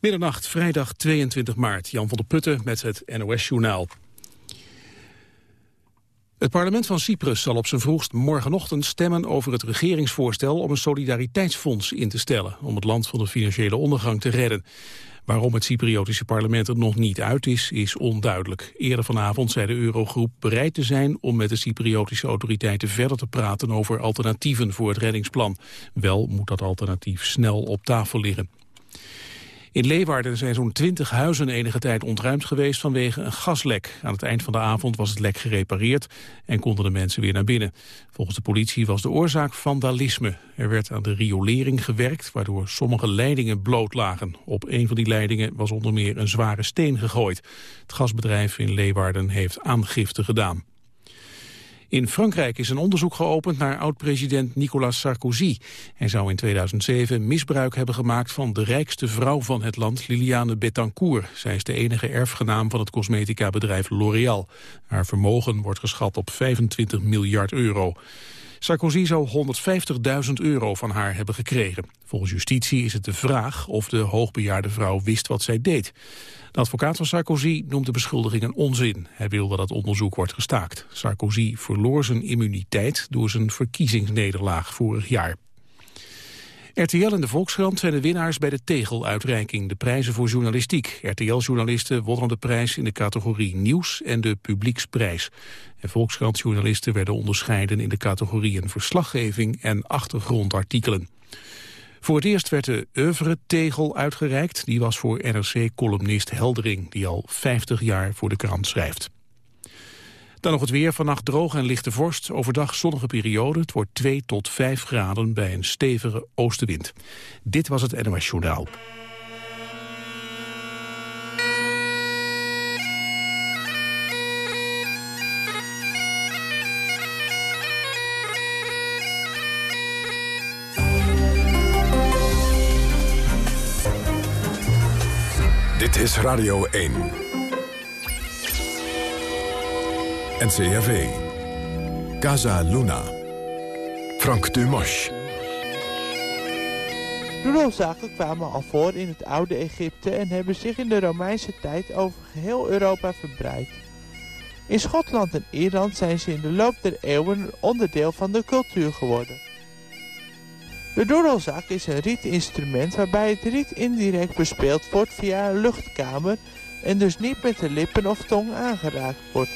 Middernacht, vrijdag 22 maart. Jan van der Putten met het NOS-journaal. Het parlement van Cyprus zal op zijn vroegst morgenochtend stemmen over het regeringsvoorstel om een solidariteitsfonds in te stellen om het land van de financiële ondergang te redden. Waarom het Cypriotische parlement er nog niet uit is, is onduidelijk. Eerder vanavond zei de Eurogroep bereid te zijn om met de Cypriotische autoriteiten verder te praten over alternatieven voor het reddingsplan. Wel moet dat alternatief snel op tafel liggen. In Leeuwarden zijn zo'n twintig huizen enige tijd ontruimd geweest vanwege een gaslek. Aan het eind van de avond was het lek gerepareerd en konden de mensen weer naar binnen. Volgens de politie was de oorzaak vandalisme. Er werd aan de riolering gewerkt, waardoor sommige leidingen bloot lagen. Op een van die leidingen was onder meer een zware steen gegooid. Het gasbedrijf in Leeuwarden heeft aangifte gedaan. In Frankrijk is een onderzoek geopend naar oud-president Nicolas Sarkozy. Hij zou in 2007 misbruik hebben gemaakt van de rijkste vrouw van het land, Liliane Bettencourt. Zij is de enige erfgenaam van het cosmetica-bedrijf L'Oréal. Haar vermogen wordt geschat op 25 miljard euro. Sarkozy zou 150.000 euro van haar hebben gekregen. Volgens justitie is het de vraag of de hoogbejaarde vrouw wist wat zij deed. De advocaat van Sarkozy noemt de beschuldigingen onzin. Hij wil dat het onderzoek wordt gestaakt. Sarkozy verloor zijn immuniteit door zijn verkiezingsnederlaag vorig jaar. RTL en de Volkskrant zijn de winnaars bij de Tegel-uitreiking, de prijzen voor journalistiek. RTL-journalisten wonnen de prijs in de categorie Nieuws en de Publieksprijs. En Volkskrant-journalisten werden onderscheiden in de categorieën Verslaggeving en Achtergrondartikelen. Voor het eerst werd de oeuvre-tegel uitgereikt. Die was voor NRC-columnist Heldering, die al 50 jaar voor de krant schrijft. Dan nog het weer. Vannacht droog en lichte vorst. Overdag zonnige periode. Het wordt 2 tot 5 graden bij een stevige oostenwind. Dit was het NOS Journaal. Dit is Radio 1. NCRV. Casa Luna. Frank Dumas. Doedelzakken kwamen al voor in het oude Egypte en hebben zich in de Romeinse tijd over geheel Europa verbreid. In Schotland en Ierland zijn ze in de loop der eeuwen een onderdeel van de cultuur geworden. De doedelzak is een rietinstrument waarbij het riet indirect bespeeld wordt via een luchtkamer en dus niet met de lippen of tong aangeraakt wordt.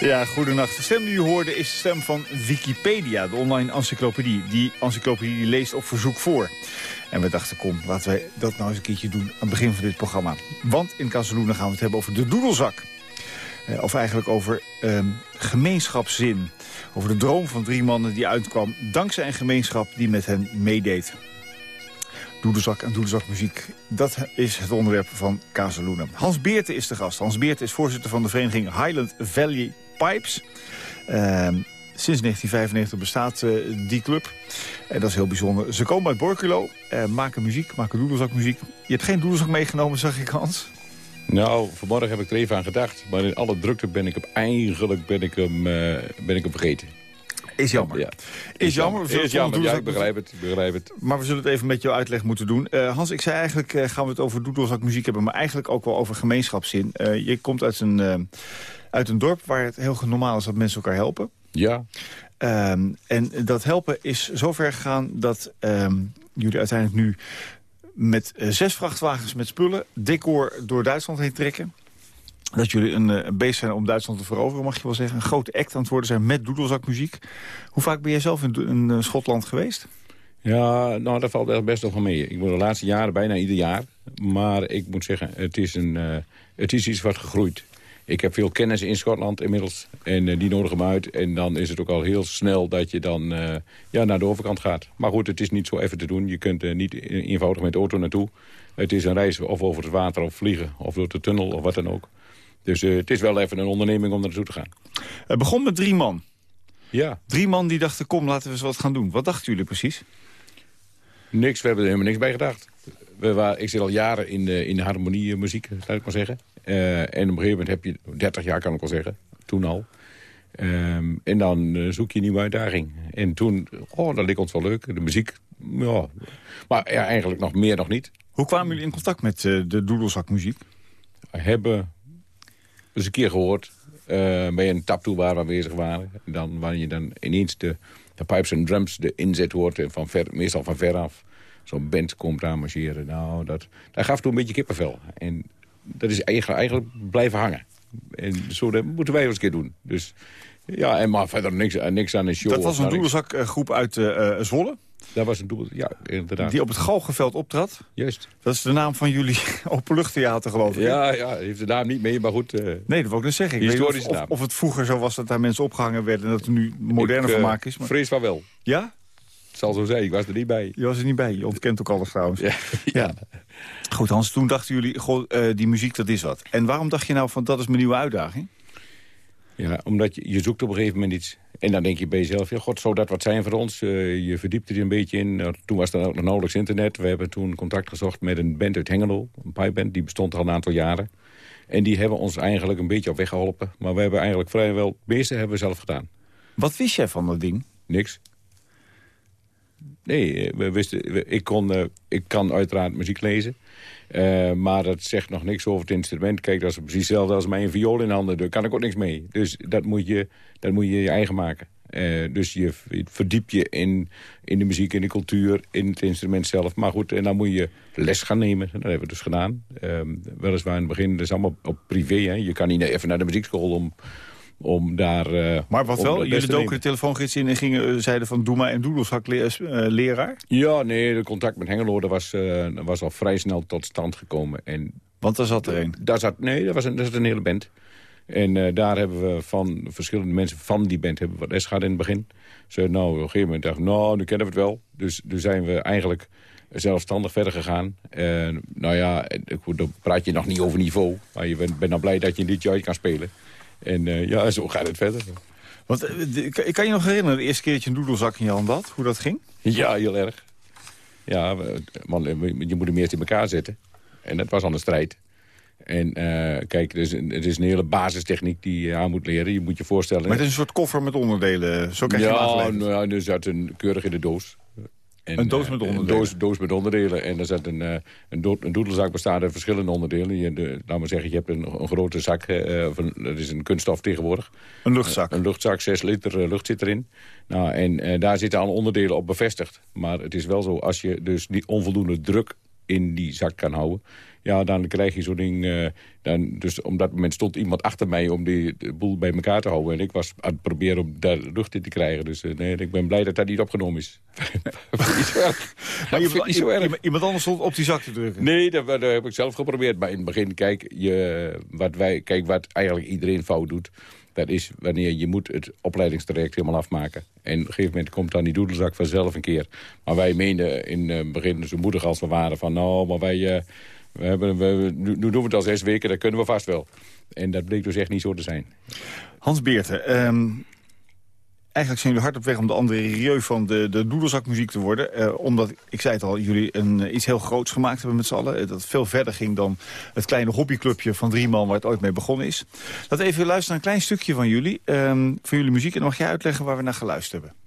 Ja, goedenacht. De stem die u hoorde is de stem van Wikipedia, de online encyclopedie. Die encyclopedie leest op verzoek voor. En we dachten, kom, laten wij dat nou eens een keertje doen aan het begin van dit programma. Want in Casaluna gaan we het hebben over de doedelzak. Eh, of eigenlijk over eh, gemeenschapszin. Over de droom van drie mannen die uitkwam dankzij een gemeenschap die met hen meedeed. Doedelzak en doedelzakmuziek, dat is het onderwerp van Casaluna. Hans Beerte is de gast. Hans Beerte is voorzitter van de vereniging Highland Valley Pipes. Ehm, sinds 1995 bestaat uh, die club. En dat is heel bijzonder. Ze komen uit Borculo, uh, maken muziek, maken doedelzakmuziek. Je hebt geen doedelzak meegenomen, zag ik Hans? Nou, vanmorgen heb ik er even aan gedacht. Maar in alle drukte ben ik hem eigenlijk ben ik hem, uh, ben ik hem vergeten. Is jammer. Ja. Is jammer. Is jammer, ja, ik begrijp het, ik begrijp het. Maar we zullen het even met jouw uitleg moeten doen. Uh, Hans, ik zei eigenlijk uh, gaan we het over doedelzak muziek hebben... maar eigenlijk ook wel over gemeenschapszin. Uh, je komt uit een, uit een dorp waar het heel normaal is dat mensen elkaar helpen. Ja. Um, en dat helpen is zover gegaan dat um, jullie uiteindelijk nu met zes vrachtwagens met spullen... decor door Duitsland heen trekken dat jullie een, een beest zijn om Duitsland te veroveren, mag je wel zeggen. Een grote act aan het worden zijn met doedelzakmuziek. Hoe vaak ben jij zelf in, in Schotland geweest? Ja, nou, dat valt echt best wel van mee. Ik ben de laatste jaren bijna ieder jaar. Maar ik moet zeggen, het is, een, uh, het is iets wat gegroeid. Ik heb veel kennis in Schotland inmiddels. En uh, die nodigen me uit. En dan is het ook al heel snel dat je dan uh, ja, naar de overkant gaat. Maar goed, het is niet zo even te doen. Je kunt niet eenvoudig met de auto naartoe. Het is een reis of over het water of vliegen. Of door de tunnel of wat dan ook. Dus het is wel even een onderneming om naartoe te gaan. Het begon met drie man. Ja. Drie man die dachten, kom, laten we eens wat gaan doen. Wat dachten jullie precies? Niks, we hebben er helemaal niks bij gedacht. We waren, ik zit al jaren in de, in de harmonie muziek, zou ik maar zeggen. Uh, en op een gegeven moment heb je, 30 jaar kan ik wel zeggen, toen al. Um, en dan uh, zoek je een nieuwe uitdaging. En toen, oh, dat leek ons wel leuk. De muziek, ja. Maar ja, eigenlijk nog meer nog niet. Hoe kwamen jullie in contact met uh, de doedelzakmuziek? We hebben eens een keer gehoord uh, bij een taptoe waar we aanwezig waren. En dan, waar je dan ineens de, de pipes en drums, de inzet hoort, en van ver, meestal van veraf zo'n band komt aan marcheren. Nou, dat, dat gaf toen een beetje kippenvel. En dat is eigenlijk, eigenlijk blijven hangen. En zo dat moeten wij eens een keer doen. Dus ja, en maar verder niks, niks aan een show. Dat was een doedelzakgroep uit uh, Zwolle? Dat was een doel, ja, inderdaad. Die op het Galgenveld optrad? Juist. Dat is de naam van jullie openluchttheater, geloof ik. Ja, ja, heeft de naam niet mee, maar goed. Uh, nee, dat wil ik net zeggen. Ik weet of, het vroeger zo was dat daar mensen opgehangen werden... en dat het nu moderne ik, vermaak is. Maar... vrees van wel. Ja? Zal zo zijn, ik was er niet bij. Je was er niet bij, je ontkent ook alles trouwens. Ja. ja. Goed Hans, toen dachten jullie, goh, uh, die muziek dat is wat. En waarom dacht je nou van dat is mijn nieuwe uitdaging? Ja, omdat je, je zoekt op een gegeven moment iets. En dan denk je bij jezelf, ja, god, zou dat wat zijn voor ons? Uh, je verdiept er een beetje in. Nou, toen was er ook nog nauwelijks internet. We hebben toen contact gezocht met een band uit Hengelo. Een pipeband, die bestond al een aantal jaren. En die hebben ons eigenlijk een beetje op weg geholpen. Maar we hebben eigenlijk vrijwel, het meeste hebben we zelf gedaan. Wat wist jij van dat ding? Niks. Nee, we wisten, ik, kon, uh, ik kan uiteraard muziek lezen. Uh, maar dat zegt nog niks over het instrument. Kijk, dat is precies hetzelfde als mij een viool in handen. Daar kan ik ook niks mee. Dus dat moet je dat moet je, je eigen maken. Dus je verdiep je in, in de muziek, in de cultuur, in het instrument zelf. Maar goed, en dan moet je les gaan nemen. Dat hebben we dus gedaan. Uh, weliswaar in het begin, dat is allemaal op privé. Hè. Je kan niet even naar de muziekschool om om daar... Uh, maar wat wel, jullie doken de telefoongids in en gingen, uh, zeiden van Doema en Doedelzak le leraar? Ja, nee, de contact met Hengelo was, was al vrij snel tot stand gekomen. En, Want daar zat er een? Daar zat, nee, daar was een, daar zat een hele band. En daar hebben we van verschillende mensen van die band hebben wat les gehad in het begin. Ze nou, op een gegeven moment dacht nou, nu kennen we het wel. Dus toen zijn we eigenlijk zelfstandig verder gegaan. En nou ja, dan praat je nog niet over niveau. Maar je bent, bent dan blij dat je een liedje uit kan spelen. En uh, ja, zo gaat het verder. Want, uh, kan je nog herinneren, de eerste keer dat je een doedelzak in je hand had? Hoe dat ging? Ja, heel erg. Ja, man, je moet hem eerst in elkaar zetten. En dat was al een strijd. En uh, kijk, het is, een, het is een hele basistechniek die je aan moet leren. Je moet je voorstellen... Maar het is een soort koffer met onderdelen. Zo krijg je ja, nou, dus zat een keurig in de doos een doos met onderdelen? Een doos, doos met onderdelen. En er zit een, uh, een, do een doedelzak bestaat uit verschillende onderdelen. Je, de, laat maar zeggen, je hebt een, een grote zak, uh, van, dat is een kunststof tegenwoordig. Een luchtzak? Uh, een luchtzak, 6 liter lucht zit erin. Nou, en daar zitten alle onderdelen op bevestigd. Maar het is wel zo, als je dus die onvoldoende druk in die zak kan houden... Ja, dan krijg je zo'n ding... Uh, dan, dus op dat moment stond iemand achter mij om die de boel bij elkaar te houden. En ik was aan het proberen om daar lucht in te krijgen. Dus uh, nee, ik ben blij dat dat niet opgenomen is. maar je, iemand anders stond op die zak te drukken? Nee, dat, dat, heb ik zelf geprobeerd. Maar in het begin, kijk, je, wat, wij, kijk wat eigenlijk iedereen fout doet... Dat is wanneer je moet het opleidingstraject helemaal afmaken. En op een gegeven moment komt dan die doedelzak vanzelf een keer. Maar wij meenden in het begin zo moedig als we waren van... nou, maar wij, we hebben, we, nu, doen we het al zes weken, dat kunnen we vast wel. En dat bleek dus echt niet zo te zijn. Hans Beerten, um, eigenlijk zijn jullie hard op weg om de andere Rieu van de, de doedelzakmuziek te worden. Uh, omdat, ik zei het al, jullie een, uh, iets heel groots gemaakt hebben met z'n allen. Uh, dat veel verder ging dan het kleine hobbyclubje van drie man waar het ooit mee begonnen is. Laten even luisteren naar een klein stukje van jullie, um, van jullie muziek. En dan mag jij uitleggen waar we naar geluisterd hebben.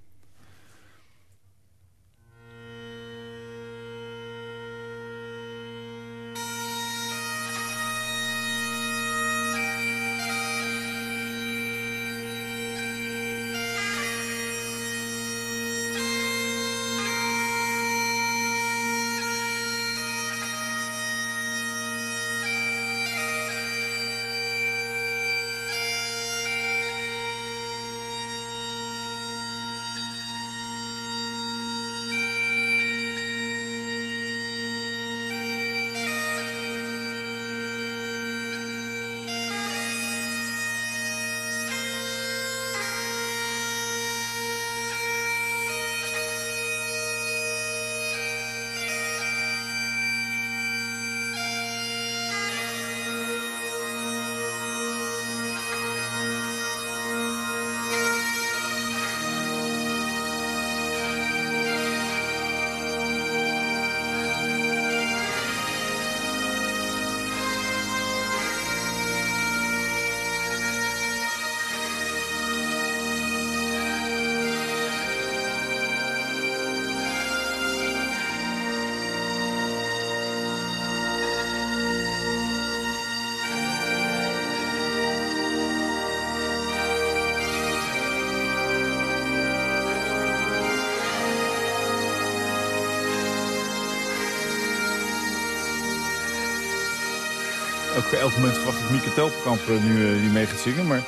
Elk moment verwacht ik Mieke Telpenkamp uh, nu uh, die mee gaat zingen. Maar...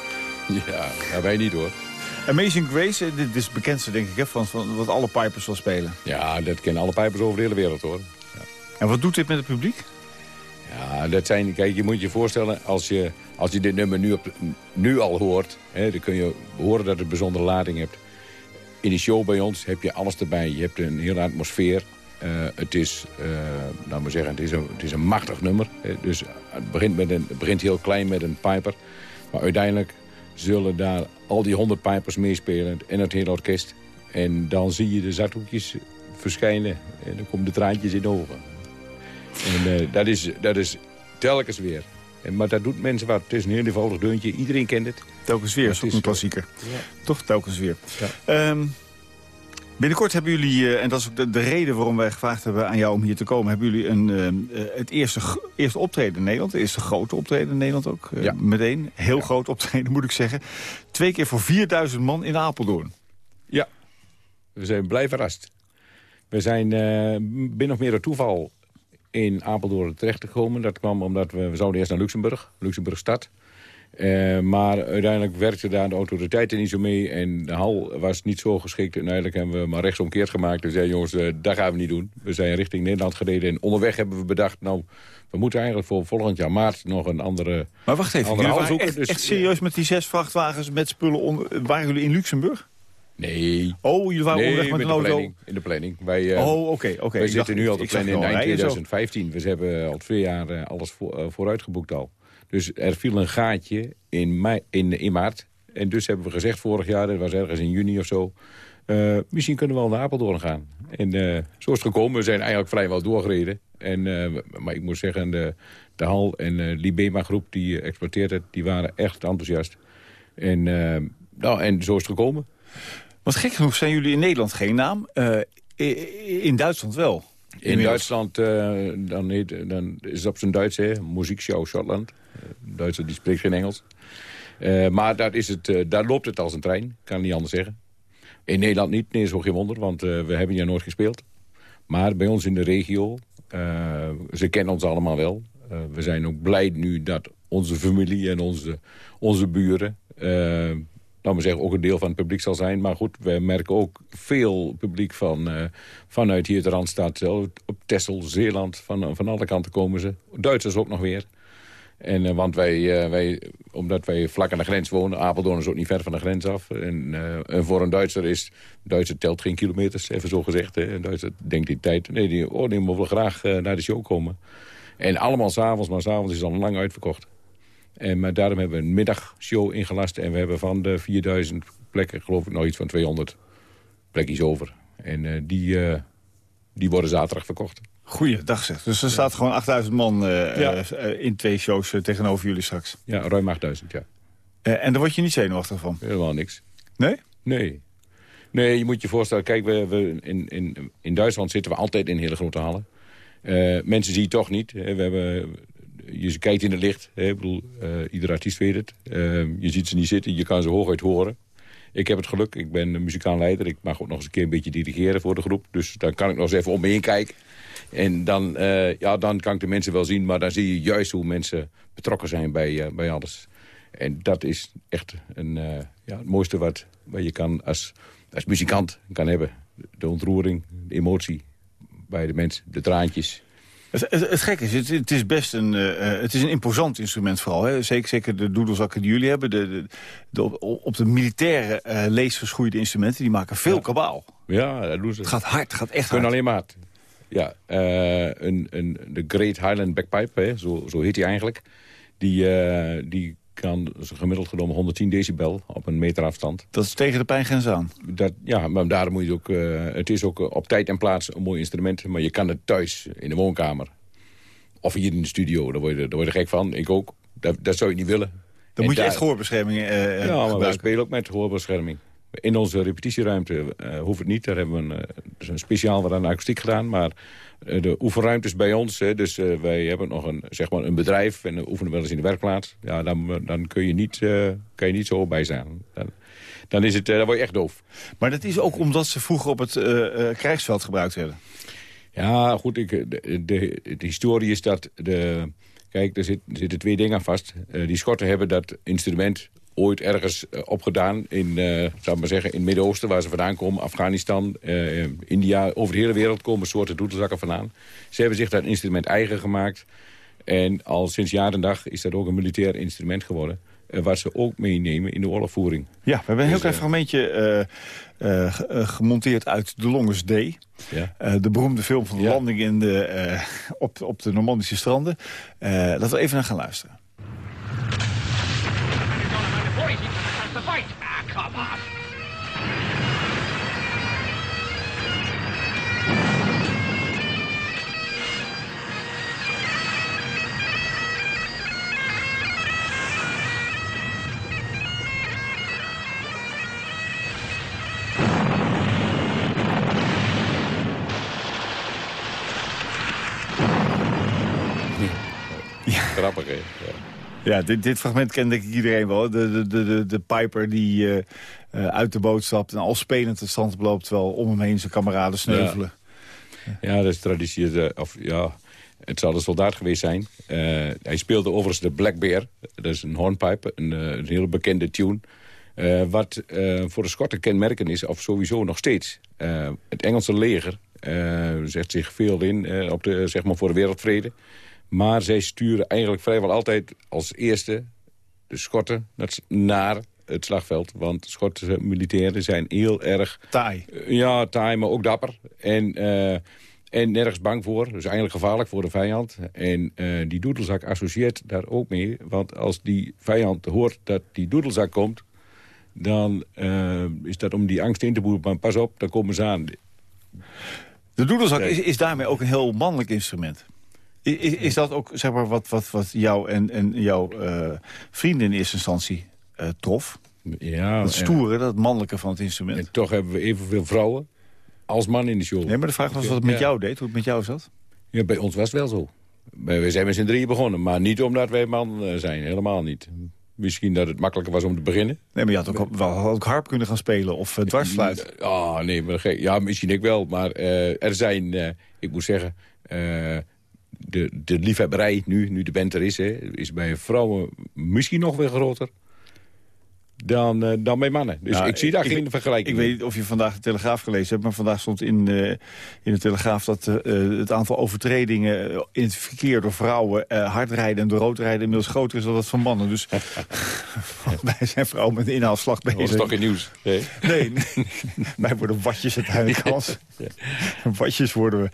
Ja, ja, wij niet hoor. Amazing Grace, dit is het bekendste denk ik, hè, van, van wat alle pipers wil spelen. Ja, dat kennen alle pipers over de hele wereld hoor. Ja. En wat doet dit met het publiek? Ja, dat zijn, kijk, je moet je voorstellen, als je, als je dit nummer nu, op, nu al hoort... Hè, dan kun je horen dat het een bijzondere lading hebt. In de show bij ons heb je alles erbij. Je hebt een hele atmosfeer. Uh, het is, uh, nou maar zeggen, het is een, het is een machtig nummer. Dus het begint, met een, het begint heel klein met een piper. Maar uiteindelijk zullen daar al die honderd pipers meespelen en het hele orkest. En dan zie je de zakdoekjes verschijnen en dan komen de traantjes in de ogen. En uh, dat, is, dat is telkens weer. En, maar dat doet mensen wat. Het is een heel eenvoudig deuntje. Iedereen kent het. Telkens weer is ook een klassieker. Ja. Toch telkens weer. Ja. Um, binnenkort hebben jullie, uh, en dat is ook de, de, reden waarom wij gevraagd hebben aan jou om hier te komen... hebben jullie een, uh, het eerste, eerste optreden in Nederland. Het eerste grote optreden in Nederland ook. Ja. Meteen. Heel groot optreden moet ik zeggen. Twee keer voor 4000 man in Apeldoorn. Ja. We zijn blij verrast. We zijn binnen of meer door toeval in Apeldoorn terechtgekomen. Dat kwam omdat we, we zouden eerst naar Luxemburg, Luxemburg stad. Uh, maar uiteindelijk werkte daar de autoriteiten niet zo mee. En de hal was niet zo geschikt. En uiteindelijk hebben we maar rechtsomkeerd gemaakt. We zeiden, jongens, uh, dat gaan we niet doen. We zijn richting Nederland gereden. En onderweg hebben we bedacht, nou, we moeten eigenlijk voor volgend jaar maart nog een andere Maar wacht even, jullie waren echt, dus, echt serieus met die zes vrachtwagens met spullen. On, waren jullie in Luxemburg? Nee. Oh, jullie waren nee, onderweg met, met een auto? Planning, in de planning. Wij, uh, oh, oké. Okay, okay. Wij zitten nu al te plannen in eind 2015. We hebben al twee jaar alles voor, uh, vooruit geboekt al. Dus er viel een gaatje in, mei, in, in maart. En dus hebben we gezegd vorig jaar, dat was ergens in juni of zo... misschien kunnen we wel naar Apeldoorn gaan. En zo is het gekomen. We zijn eigenlijk vrijwel doorgereden. En, maar ik moet zeggen, de, de HAL en de Libema groep die exploiteert het... die waren echt enthousiast. En, nou, en zo is het gekomen. Wat gek genoeg zijn jullie in Nederland geen naam. Uh, in Duitsland wel. In Duitsland uh, dan, heet, dan is het op zijn Duits, hè, Muziekshow Schotland. Uh, Duitser die spreekt geen Engels. Uh, maar daar, is het, daar loopt het als een trein, kan niet anders zeggen. In Nederland niet, nee, is ook geen wonder, want we hebben hier nooit gespeeld. Maar bij ons in de regio, ze kennen ons allemaal wel. we zijn ook blij nu dat onze familie en onze, onze buren nou maar zeggen, ook een deel van het publiek zal zijn. Maar goed, we merken ook veel publiek van, vanuit hier de Randstad, op Texel, Zeeland, van, van alle kanten komen ze. Duitsers ook nog weer. En, uh, want wij, uh, wij, omdat wij vlak aan de grens wonen, Apeldoorn is ook niet ver van de grens af. En, en voor een Duitser is, Duitser telt geen kilometers, even zo gezegd. Hè. Een Duitser denkt die tijd, nee, die, oh, die graag naar de show komen. En allemaal s'avonds, maar s'avonds is al lang uitverkocht. En, maar daarom hebben we een middagshow ingelast. En we hebben van de 4000 plekken, geloof ik, nog iets van 200 plekjes over. En die, die worden zaterdag verkocht. Goeiedag zeg. Dus er staat gewoon 8000 man uh, ja. in twee shows tegenover jullie straks. Ja, ruim 8000, ja. en daar word je niet zenuwachtig van? Helemaal niks. Nee? Nee. Nee, je moet je voorstellen, kijk, we, we in, in, in Duitsland zitten we altijd in hele grote hallen. mensen zie je toch niet. We hebben je kijkt in het licht. Hè, ik bedoel, ieder artiest weet het. Uh, je ziet ze niet zitten, je kan ze hooguit horen. Ik heb het geluk, ik ben muzikaal leider. Ik mag ook nog eens een keer een beetje dirigeren voor de groep. Dus dan kan ik nog eens even om me heen kijken. En dan, uh, ja, dan kan ik de mensen wel zien. Maar dan zie je juist hoe mensen betrokken zijn bij, bij alles. En dat is echt een, ja, het mooiste wat, wat je kan als, als muzikant kan hebben. De ontroering, de emotie bij de mensen, de traantjes. Het, het, het gek is, het, het, is best een, uh, het is een imposant instrument vooral. Hè? Zeker, zeker de doedelzakken die jullie hebben. De, de, de op de militaire uh, leesverschoeide instrumenten, die maken veel ja. kabaal. Ja, dat doen ze. Het gaat hard, het gaat echt hard. alleen maar Ja, uh, een, een, de Great Highland Backpipe, hè, zo, zo heet hij eigenlijk. Die, die kan gemiddeld genomen 110 decibel op een meter afstand. Dat is tegen de pijngrens aan? Dat, ja, maar daarom moet je ook... Uh, het is ook op tijd en plaats een mooi instrument. Maar je kan het thuis, in de woonkamer. Of hier in de studio, daar word je, daar word je gek van. Ik ook. Dat, dat zou je niet willen. Dan en moet je daar, echt gehoorbescherming uh, Ja, maar gebruiken. wij spelen ook met gehoorbescherming. In onze repetitieruimte uh, hoeft het niet. Daar hebben we een, dus een speciaal wat aan akoestiek gedaan. Maar uh, de oefenruimtes bij ons, hè, dus uh, wij hebben nog een, zeg maar een bedrijf... en we oefenen wel eens in de werkplaats. Ja, dan, dan kun je niet, kan je niet zo bij zijn. Dan, dan, is het, dan word je echt doof. Maar dat is ook omdat ze vroeger op het krijgsveld gebruikt werden? Ja, goed. Ik, de, de, de historie is dat... De, Kijk, er, zit, er zitten twee dingen vast. Eh, die Schotten hebben dat instrument ooit ergens eh, opgedaan in, uh, zou maar zeggen, in het Midden-Oosten, waar ze vandaan komen. Afghanistan, India, over de hele wereld komen soorten doedelzakken vandaan. Ze hebben zich dat instrument eigen gemaakt. En al sinds jaar en dag is dat ook een militair instrument geworden. waar ze ook meenemen in de oorlogvoering. Ja, we hebben een heel klein fragmentje gemonteerd uit The Longest Day. Ja. de beroemde film van de landing in de, op, op de Normandische stranden. laten we even naar gaan luisteren. Ja, dit, dit fragment kende ik iedereen wel. De, de, de, de, de Piper die uh, uh, uit de boot stapt en al spelend de stand loopt... terwijl om hem heen zijn kameraden sneuvelen. Ja, ja dat is traditie. Uh, of, ja, het zal een soldaat geweest zijn. hij speelde overigens de Black Bear. Dat is een hornpipe, een, een hele bekende tune. wat voor de Schotten kenmerken is, of sowieso nog steeds... het Engelse leger zet zich veel in op de, zeg maar voor de wereldvrede... Maar zij sturen eigenlijk vrijwel altijd als eerste de Schotten naar het slagveld. Want Schotse militairen zijn heel erg... Taai. ja, taai, maar ook dapper. En, uh, en nergens bang voor. Dus eigenlijk gevaarlijk voor de vijand. En uh, die doedelzak associeert daar ook mee. Want als die vijand hoort dat die doedelzak komt... dan uh, is dat om die angst in te boeren. Maar pas op, dan komen ze aan. De doedelzak is, is daarmee ook een heel mannelijk instrument. Is, is dat ook zeg maar, wat, wat, wat jou en, en jouw uh, vrienden in eerste instantie uh, trof? Ja, dat stoere, dat mannelijke van het instrument. En toch hebben we evenveel vrouwen als man in de show. Nee, maar de vraag was wat het met jou deed, hoe het met jou zat. Ja, bij ons was het wel zo. We zijn met z'n drieën begonnen, maar niet omdat wij man eh, zijn. Helemaal niet. Misschien dat het makkelijker was om te beginnen. Nee, maar je had ook, wel ook harp kunnen gaan spelen of uh, dwarsfluit. Ah, nee, maar, ja, misschien ik wel. Maar uh, er zijn, uh, ik moet zeggen de, de liefhebberij nu, nu de band er is, hè, is bij vrouwen misschien nog weer groter dan, uh, dan bij mannen. Dus ik zie daar geen vergelijking. Ik weet niet of je vandaag de Telegraaf gelezen hebt... maar vandaag stond in, uh, in de Telegraaf dat uh, het aantal overtredingen... in het verkeer door vrouwen hard rijden en door rood rijden... inmiddels groter is dan dat van mannen. Dus wij zijn vrouwen met inhaalslag bezig. Dat is toch geen nieuws? Nee, nee, nee. wij worden watjes uiteindelijk als. ja. Watjes worden we.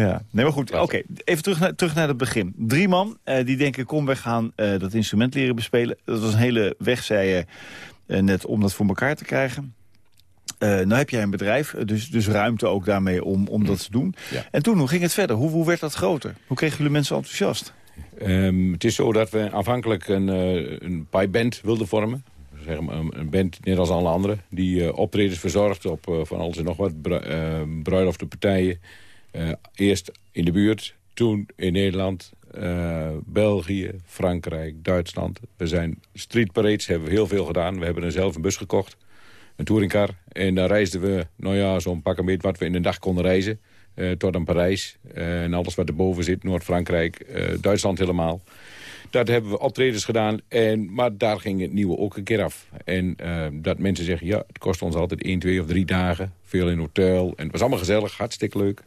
Ja. Nee, maar goed. Oké, even terug naar, terug naar het begin. Drie man die denken, kom, we gaan dat instrument leren bespelen. Dat was een hele weg, zei je net om dat voor elkaar te krijgen. Uh, nou heb jij een bedrijf, dus, dus ruimte ook daarmee om, om dat te doen. En toen, hoe ging het verder? Hoe, hoe werd dat groter? Hoe kregen jullie mensen enthousiast? Um, het is zo dat we afhankelijk een, uh, een band wilden vormen. Zeg maar, een band, net als alle anderen, die uh, optredens verzorgt op uh, van alles en nog wat bru bruilofte partijen. eerst in de buurt, toen in Nederland, uh, België, Frankrijk, Duitsland. We zijn street parades, hebben we heel veel gedaan. We hebben er zelf een bus gekocht, een touringcar. En daar reisden we, nou ja, zo'n pak een beetje wat we in een dag konden reizen. Uh, tot aan Parijs. Uh, en alles wat erboven zit, Noord-Frankrijk, Duitsland helemaal. Dat hebben we optredens gedaan, en, maar daar ging het nieuwe ook een keer af. En dat mensen zeggen, ja, het kost ons altijd 1, 2 of 3 dagen. Veel in hotel. En het was allemaal gezellig, hartstikke leuk.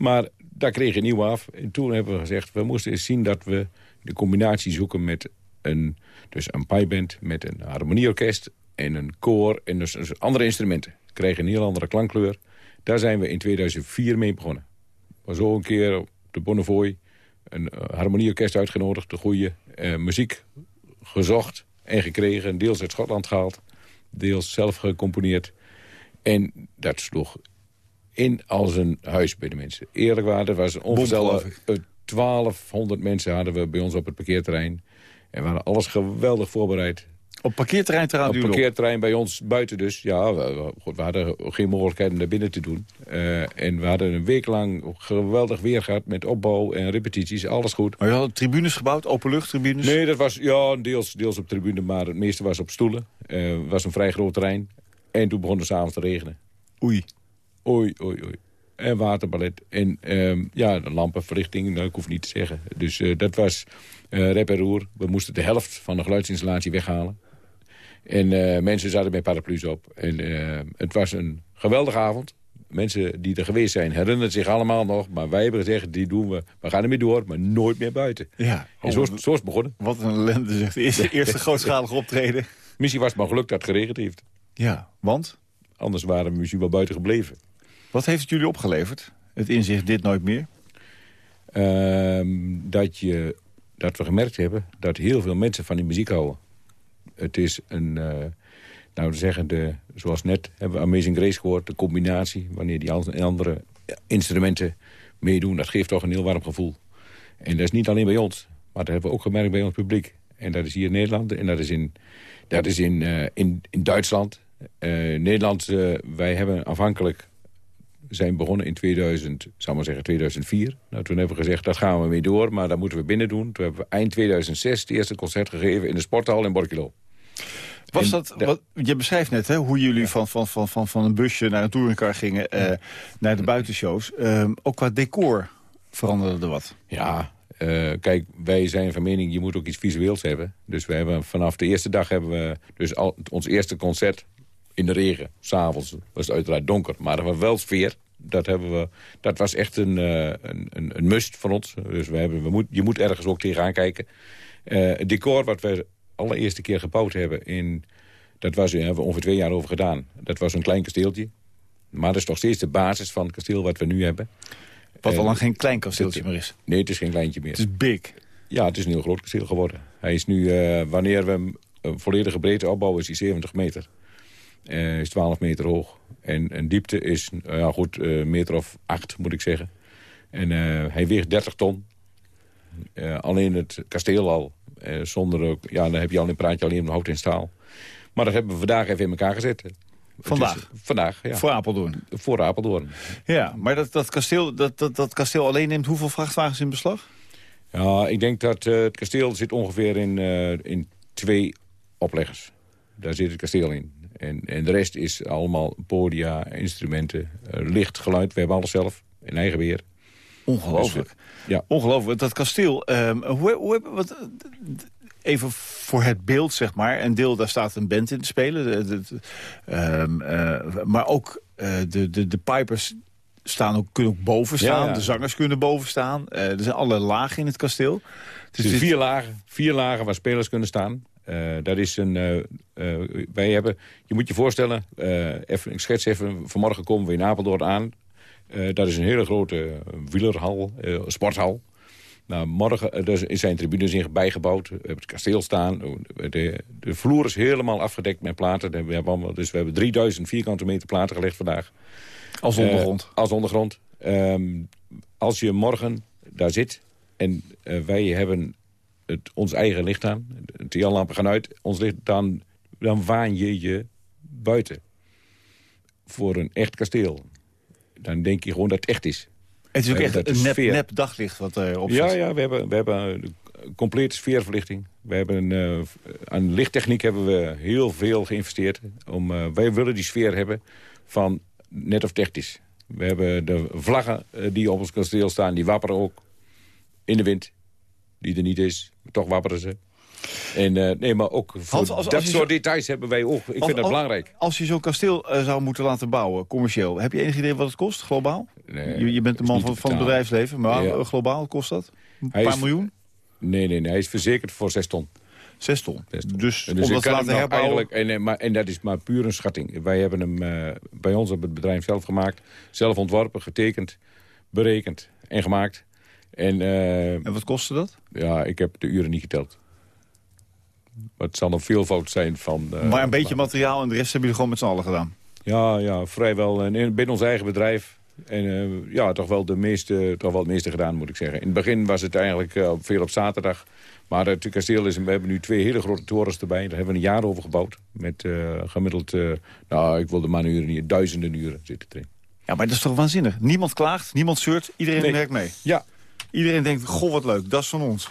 Maar daar kreeg je nieuw af. En toen hebben we gezegd, we moesten eens zien dat we de combinatie zoeken met een, dus een pieband met een harmonieorkest en een koor en dus, dus andere instrumenten. Kregen een heel andere klankkleur. Daar zijn we in 2004 mee begonnen. We zo een keer op de Bonnefoy een uh, harmonieorkest uitgenodigd, de goede uh, muziek gezocht en gekregen. Deels uit Schotland gehaald, deels zelf gecomponeerd. En dat sloeg in als een huis bij de mensen. Eerlijk waar, er was onvoorstelbaar. 1200 mensen hadden we bij ons op het parkeerterrein. En we hadden alles geweldig voorbereid. Op parkeerterrein Op parkeerterrein bij ons buiten dus. Ja, we, we hadden geen mogelijkheid om naar binnen te doen. Uh, en we hadden een week lang geweldig weer gehad met opbouw en repetities. Alles goed. Maar je had tribunes gebouwd, openluchttribunes? Nee, dat was ja, deels, deels op tribune, maar het meeste was op stoelen. Het uh, was een vrij groot terrein. En toen begon het s'avonds te regenen. Oei. Oei, oei, oei. En waterballet. En ehm, ja, de lampenverlichting, dat ik hoef niet te zeggen. Dus eh, dat was uh, rep en roer. We moesten de helft van de geluidsinstallatie weghalen. En uh, mensen zaten met paraplu's op. En het was een geweldige avond. Mensen die er geweest zijn herinneren zich allemaal nog. Maar wij hebben gezegd, die doen we. We gaan ermee door, maar nooit meer buiten. Ja. En zo is, zo is het begonnen. Wat een ellende zegt. De eerste, eerste grootschalige optreden. Misschien was het maar geluk dat het geregend heeft. Ja, want? Anders waren we misschien wel buiten gebleven. Wat heeft het jullie opgeleverd? Het inzicht dit nooit meer? Uh, dat, je, dat we gemerkt hebben dat heel veel mensen van die muziek houden. Het is een, uh, nou zeggen, de, zoals net hebben we Amazing Grace gehoord... de combinatie, wanneer die andere instrumenten meedoen... dat geeft toch een heel warm gevoel. En dat is niet alleen bij ons, maar dat hebben we ook gemerkt bij ons publiek. En dat is hier in Nederland en dat is in, dat is in, uh, in, in Duitsland. Uh, Nederland, wij hebben afhankelijk zijn begonnen in 2000, zou maar zeggen 2004. Nou, toen hebben we gezegd, dat gaan we mee door, maar dat moeten we binnen doen. Toen hebben we eind 2006 het eerste concert gegeven in de sporthal in Borkilo. Was dat, wat, je beschrijft net hè, hoe jullie van, van, van, van, van een busje naar een touringcar gingen... Uh, naar de buitenshows. Uh, ook qua decor veranderde er wat. Ja, uh, kijk, wij zijn van mening, je moet ook iets visueels hebben. Dus we hebben vanaf de eerste dag hebben we dus al, ons eerste concert in de regen. S'avonds was het uiteraard donker, maar er was wel sfeer. Dat, hebben we, dat was echt een, uh, een, een, must van ons. Dus we hebben, we moet, je moet ergens ook tegenaan kijken. Uh, het decor wat we de allereerste keer gebouwd hebben... In, dat was, daar hebben we ongeveer twee jaar over gedaan. Dat was een klein kasteeltje. Maar dat is nog steeds de basis van het kasteel wat we nu hebben. Wat al lang geen klein kasteeltje meer is. Nee, het is geen kleintje meer. Het is big. Ja, het is een heel groot kasteel geworden. Hij is nu, uh, wanneer we hem volledige breedte opbouwen, is hij 70 meter. Uh, is 12 meter hoog. En een diepte is, ja goed, uh, meter of 8 moet ik zeggen. En uh, hij weegt 30 ton. alleen het kasteel al. zonder ook, ja, dan heb je al een praatje alleen om hout en staal. Maar dat hebben we vandaag even in elkaar gezet. Vandaag? Is, vandaag, ja. Voor Apeldoorn? Voor Apeldoorn. Ja, maar dat, dat, kasteel, dat, dat, dat kasteel alleen neemt hoeveel vrachtwagens in beslag? Ja, ik denk dat het kasteel zit ongeveer in, in twee opleggers. Daar zit het kasteel in. En, en de rest is allemaal podia, instrumenten, uh, licht, geluid. We hebben alles zelf, in eigen beheer. Ongelooflijk. Dus, ja. Ongelooflijk. Dat kasteel, um, hoe, hoe, wat, even voor het beeld, zeg maar. Een deel, daar staat een band in te spelen. De, de, de, um, uh, maar ook uh, de, de, de pipers staan ook, kunnen ook boven staan. Ja, ja. De zangers kunnen boven staan. Uh, er zijn allerlei lagen in het kasteel. Dus het is vier lagen, vier lagen waar spelers kunnen staan. Uh, dat is een, uh, uh, wij hebben, je moet je voorstellen, even, ik schets even, vanmorgen komen we in Apeldoorn aan. dat is een hele grote wielerhal, sporthal. Nou, morgen er zijn tribunes in bijgebouwd. We hebben het kasteel staan. De, de vloer is helemaal afgedekt met platen. We hebben, dus we hebben 3000 vierkante meter platen gelegd vandaag. Als ondergrond? als ondergrond. Um, als je morgen daar zit en wij hebben het, ons eigen licht aan. De TL-lampen gaan uit, ons licht aan. Dan waan je je buiten. Voor een echt kasteel. Dan denk je gewoon dat het echt is. Het is ook echt een nep, nep, daglicht wat uh, op Ja, ja we, hebben, we hebben een complete sfeerverlichting. We hebben een, uh, aan lichttechniek hebben we heel veel geïnvesteerd. Om, uh, wij willen die sfeer hebben van net of het echt is. We hebben de vlaggen die op ons kasteel staan, die wapperen ook in de wind die er niet is. Toch wapperen ze. En, uh, nee, maar ook voor als, als, dat als soort zo, details hebben wij ook. Ik vind dat belangrijk. Als je zo'n kasteel uh, zou moeten laten bouwen, commercieel... heb je enig idee wat het kost, globaal? Nee, je, je bent de man van, van het bedrijfsleven, maar ja. globaal kost dat? Een hij paar is, miljoen? Nee, nee, nee, hij is verzekerd voor 6 ton. 6 ton. Zes ton. Dus, dus om dat te laten herbouwen... En, maar, en dat is maar puur een schatting. Wij hebben hem uh, bij ons op het bedrijf zelf gemaakt. Zelf ontworpen, getekend, berekend en gemaakt. En, uh, en wat kostte dat? Ja, ik heb de uren niet geteld. Maar het zal een veelvoud zijn van... Uh, maar een beetje materiaal en de rest hebben jullie gewoon met z'n allen gedaan? Ja, ja vrijwel. En binnen ons eigen bedrijf. En uh, ja, toch wel, de meeste, toch wel het meeste gedaan, moet ik zeggen. In het begin was het eigenlijk uh, veel op zaterdag. Maar het kasteel is... We hebben nu twee hele grote torens erbij. Daar hebben we een jaar over gebouwd. Met gemiddeld... nou, ik wil de manuren niet... Duizenden uren zitten erin. Ja, maar dat is toch waanzinnig? Niemand klaagt, niemand zeurt. Iedereen nee. werkt mee. Ja, Iedereen denkt, goh, wat leuk, dat is van ons.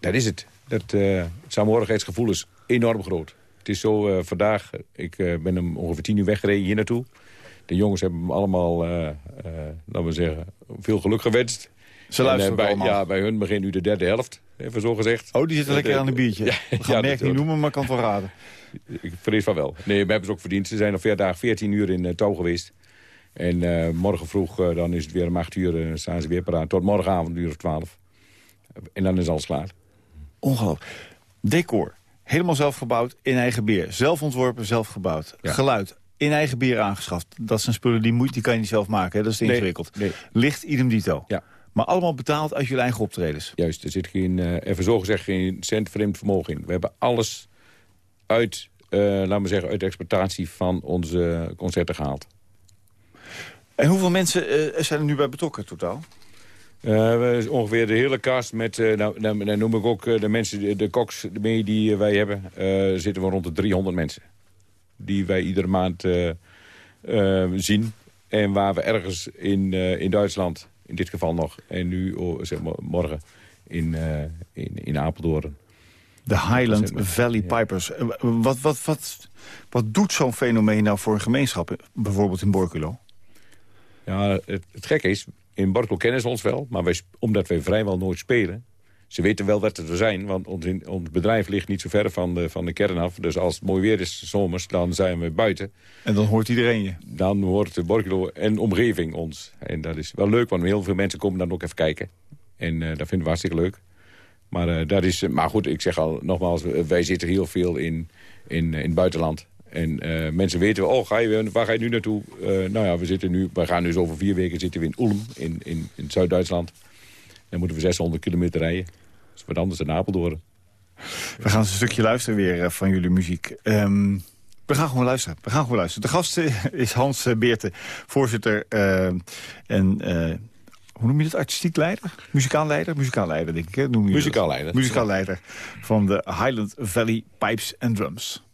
Dat is het. Dat, uh, het saamhorigheidsgevoel is enorm groot. Het is zo, uh, vandaag, ik uh, ben hem ongeveer tien uur weggereden hier naartoe. de jongens hebben hem allemaal, laten we zeggen, veel geluk gewenst. Ze luisteren bij, allemaal. Ja, bij hun begint nu de derde helft, even zo gezegd. Oh, die zitten lekker aan een biertje. Ja, Ik ga ja, merk niet noemen, maar ik kan het wel raden. Ik vrees van wel. Nee, we hebben ze ook verdiend. Ze zijn al vier dagen 14 uur in touw geweest. En uh, morgen vroeg, uh, dan is het weer om 8 uur, uh, staan ze weer paraat. Tot morgenavond, uur of 12. En dan is alles klaar. Ongelooflijk. Decor. Helemaal zelf gebouwd, in eigen beer. Zelf ontworpen, zelf gebouwd. Ja. Geluid. In eigen beer aangeschaft. Dat zijn spullen die, moet, die kan je niet zelf maken. Hè? Dat is Nee, ingewikkeld. nee. Licht idem dito. Ja. Maar allemaal betaald uit jullie eigen optredens. Juist, er zit geen, even zo gezegd geen cent vreemd vermogen in. We hebben alles uit, laten we zeggen, uit de exploitatie van onze concerten gehaald. En hoeveel mensen uh, zijn er nu bij betrokken totaal? Uh, ongeveer de hele cast met, uh, nou, dan, dan noem ik ook de mensen, de, de koks mee die wij hebben, zitten we rond de 300 mensen. Die wij iedere maand zien. En waar we ergens in, in Duitsland, in dit geval nog, en nu oh, zeg maar, morgen in, in, in Apeldoorn. De Highland Valley ja. Pipers. Wat, wat, wat, wat doet zo'n fenomeen nou voor een gemeenschap, bijvoorbeeld in Borculo? Ja, het, het gekke is, in Borculo kennen ze ons wel, maar wij, omdat wij vrijwel nooit spelen... ze weten wel wat er zijn, want ons, in, ons bedrijf ligt niet zo ver van de, van de kern af. Dus als het mooi weer is, zomers, dan zijn we buiten. En dan hoort iedereen je? Dan hoort de Borculo en omgeving ons. En dat is wel leuk, want heel veel mensen komen dan ook even kijken. En uh, dat vinden we hartstikke leuk. Maar, uh, dat is, maar goed, ik zeg al nogmaals, wij zitten heel veel in, in, in het buitenland. En uh, mensen weten, oh, ga je, waar ga je nu naartoe? Uh, nou ja, we, zitten nu, we gaan dus over vier weken zitten we in Ulm, in, in, in Zuid-Duitsland. Dan moeten we 600 kilometer rijden. Dat is wat anders dan Apeldoorn. We gaan eens een stukje luisteren weer uh, van jullie muziek. Um, we gaan gewoon luisteren. We gaan gewoon luisteren. De gast is Hans Beerte, voorzitter en... hoe noem je dat? Artistiek leider? Muzikaal leider? Muzikaal leider, denk ik. Hè? Noem je Muzikaal leider. Muzikaal leider van de Highland Valley Pipes and Drums.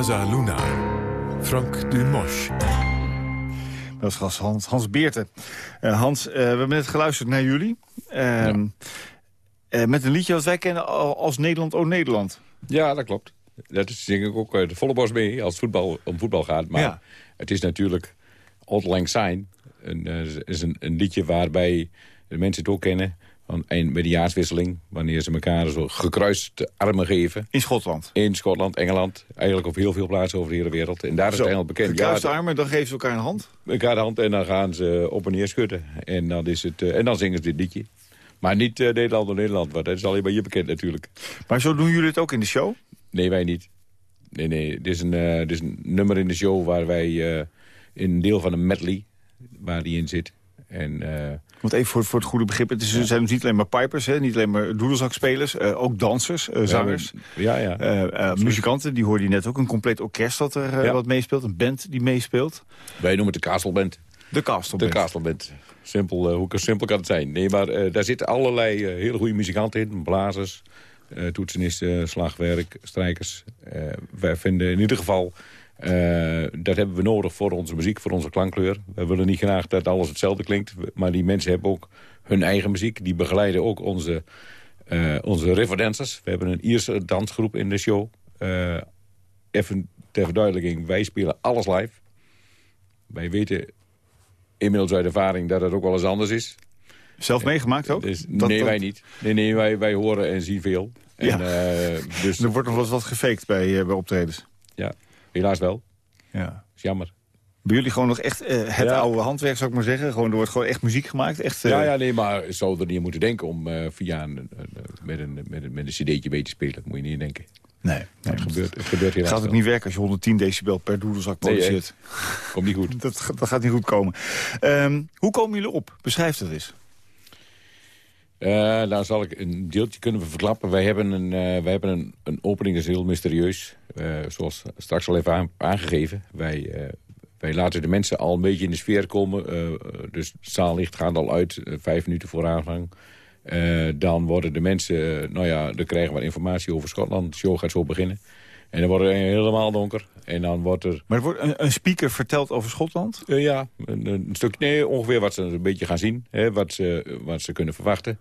Casa Luna. Frank Dumosch. Dat was Hans, Hans Beerten. Uh, Hans, uh, we hebben net geluisterd naar jullie. Uh, ja. uh, met een liedje dat wij kennen als Nederland, oh Nederland. Ja, dat klopt. Dat is denk ik ook de volle bos mee als het voetbal, om voetbal gaat. Maar ja. het is natuurlijk Old Lang Syne. Een, is een, een liedje waarbij de mensen het ook kennen en bij de jaarswisseling, wanneer ze elkaar zo gekruiste armen geven. In Schotland? In Schotland, Engeland. Eigenlijk op heel veel plaatsen over de hele wereld. En daar is het eigenlijk bekend. Gekruiste ja, armen, dan geven ze elkaar een hand? Elkaar de hand en dan gaan ze op en neer schudden. En dan, is het, en dan zingen ze dit liedje. Maar niet uh, Nederland door Nederland, want dat is alleen maar je bekend natuurlijk. Maar zo doen jullie het ook in de show? Nee, wij niet. Nee, nee. Dit is een, uh, dit is een nummer in de show waar wij uh, in een deel van een medley, waar die in zit. En... Want even voor, voor het goede begrip, het is, ja. zijn dus niet alleen maar pipers, hè, niet alleen maar doedelzakspelers, uh, ook dansers, uh, zangers, ja, ja. Uh, muzikanten. Die hoorde je net ook, een compleet orkest dat er wat meespeelt, een band die meespeelt. Wij noemen het de Castleband. De Castleband. De Castleband. Simpel, hoe simpel kan het zijn? Nee, maar daar zitten allerlei hele goede muzikanten in, blazers, toetsenisten, slagwerk, strijkers. wij vinden in ieder geval uh, dat hebben we nodig voor onze muziek, voor onze klankkleur. We willen niet graag dat alles hetzelfde klinkt. Maar die mensen hebben ook hun eigen muziek. Die begeleiden ook onze, uh, onze river dancers. We hebben een Ierse dansgroep in de show. Uh, even ter verduidelijking, wij spelen alles live. Wij weten inmiddels uit ervaring dat het ook wel eens anders is. Zelf meegemaakt ook? Dus, dat, nee, dat... wij niet. Nee, nee wij, wij horen en zien veel. Ja. En, dus... Er wordt nog wel eens wat gefaked bij, bij optredens. Ja. Helaas wel. Ja. Is jammer. Bij jullie gewoon nog echt uh, het ja. oude handwerk, zou ik maar zeggen? Gewoon, er wordt gewoon echt muziek gemaakt? Echt, uh... Ja, ja, nee, maar zou er niet moeten denken om uh, via een, met, een, met, een, met een cd'tje mee te spelen. Dat moet je niet denken. Nee. nee het, gebeurt, het gebeurt helaas Gaat het niet werken als je 110 decibel per doedelzak produceert? Nee, Komt niet goed. dat, dat gaat niet goed komen. Um, hoe komen jullie op? Beschrijf dat eens. Uh, daar zal ik een deeltje kunnen verklappen. Wij hebben een, uh, wij hebben een, een opening, dat is heel mysterieus. Uh, zoals straks al even aan, aangegeven. Wij, wij laten de mensen al een beetje in de sfeer komen. dus zaallicht gaat al uit, vijf minuten voor aanvang. dan worden de mensen, nou ja, dan krijgen we informatie over Schotland. De show gaat zo beginnen. En dan wordt het helemaal donker. En dan wordt er... Maar er wordt een, een speaker verteld over Schotland? Uh, ja, een, een stukje, nee, ongeveer wat ze een beetje gaan zien. Hè, wat, ze, wat ze kunnen verwachten.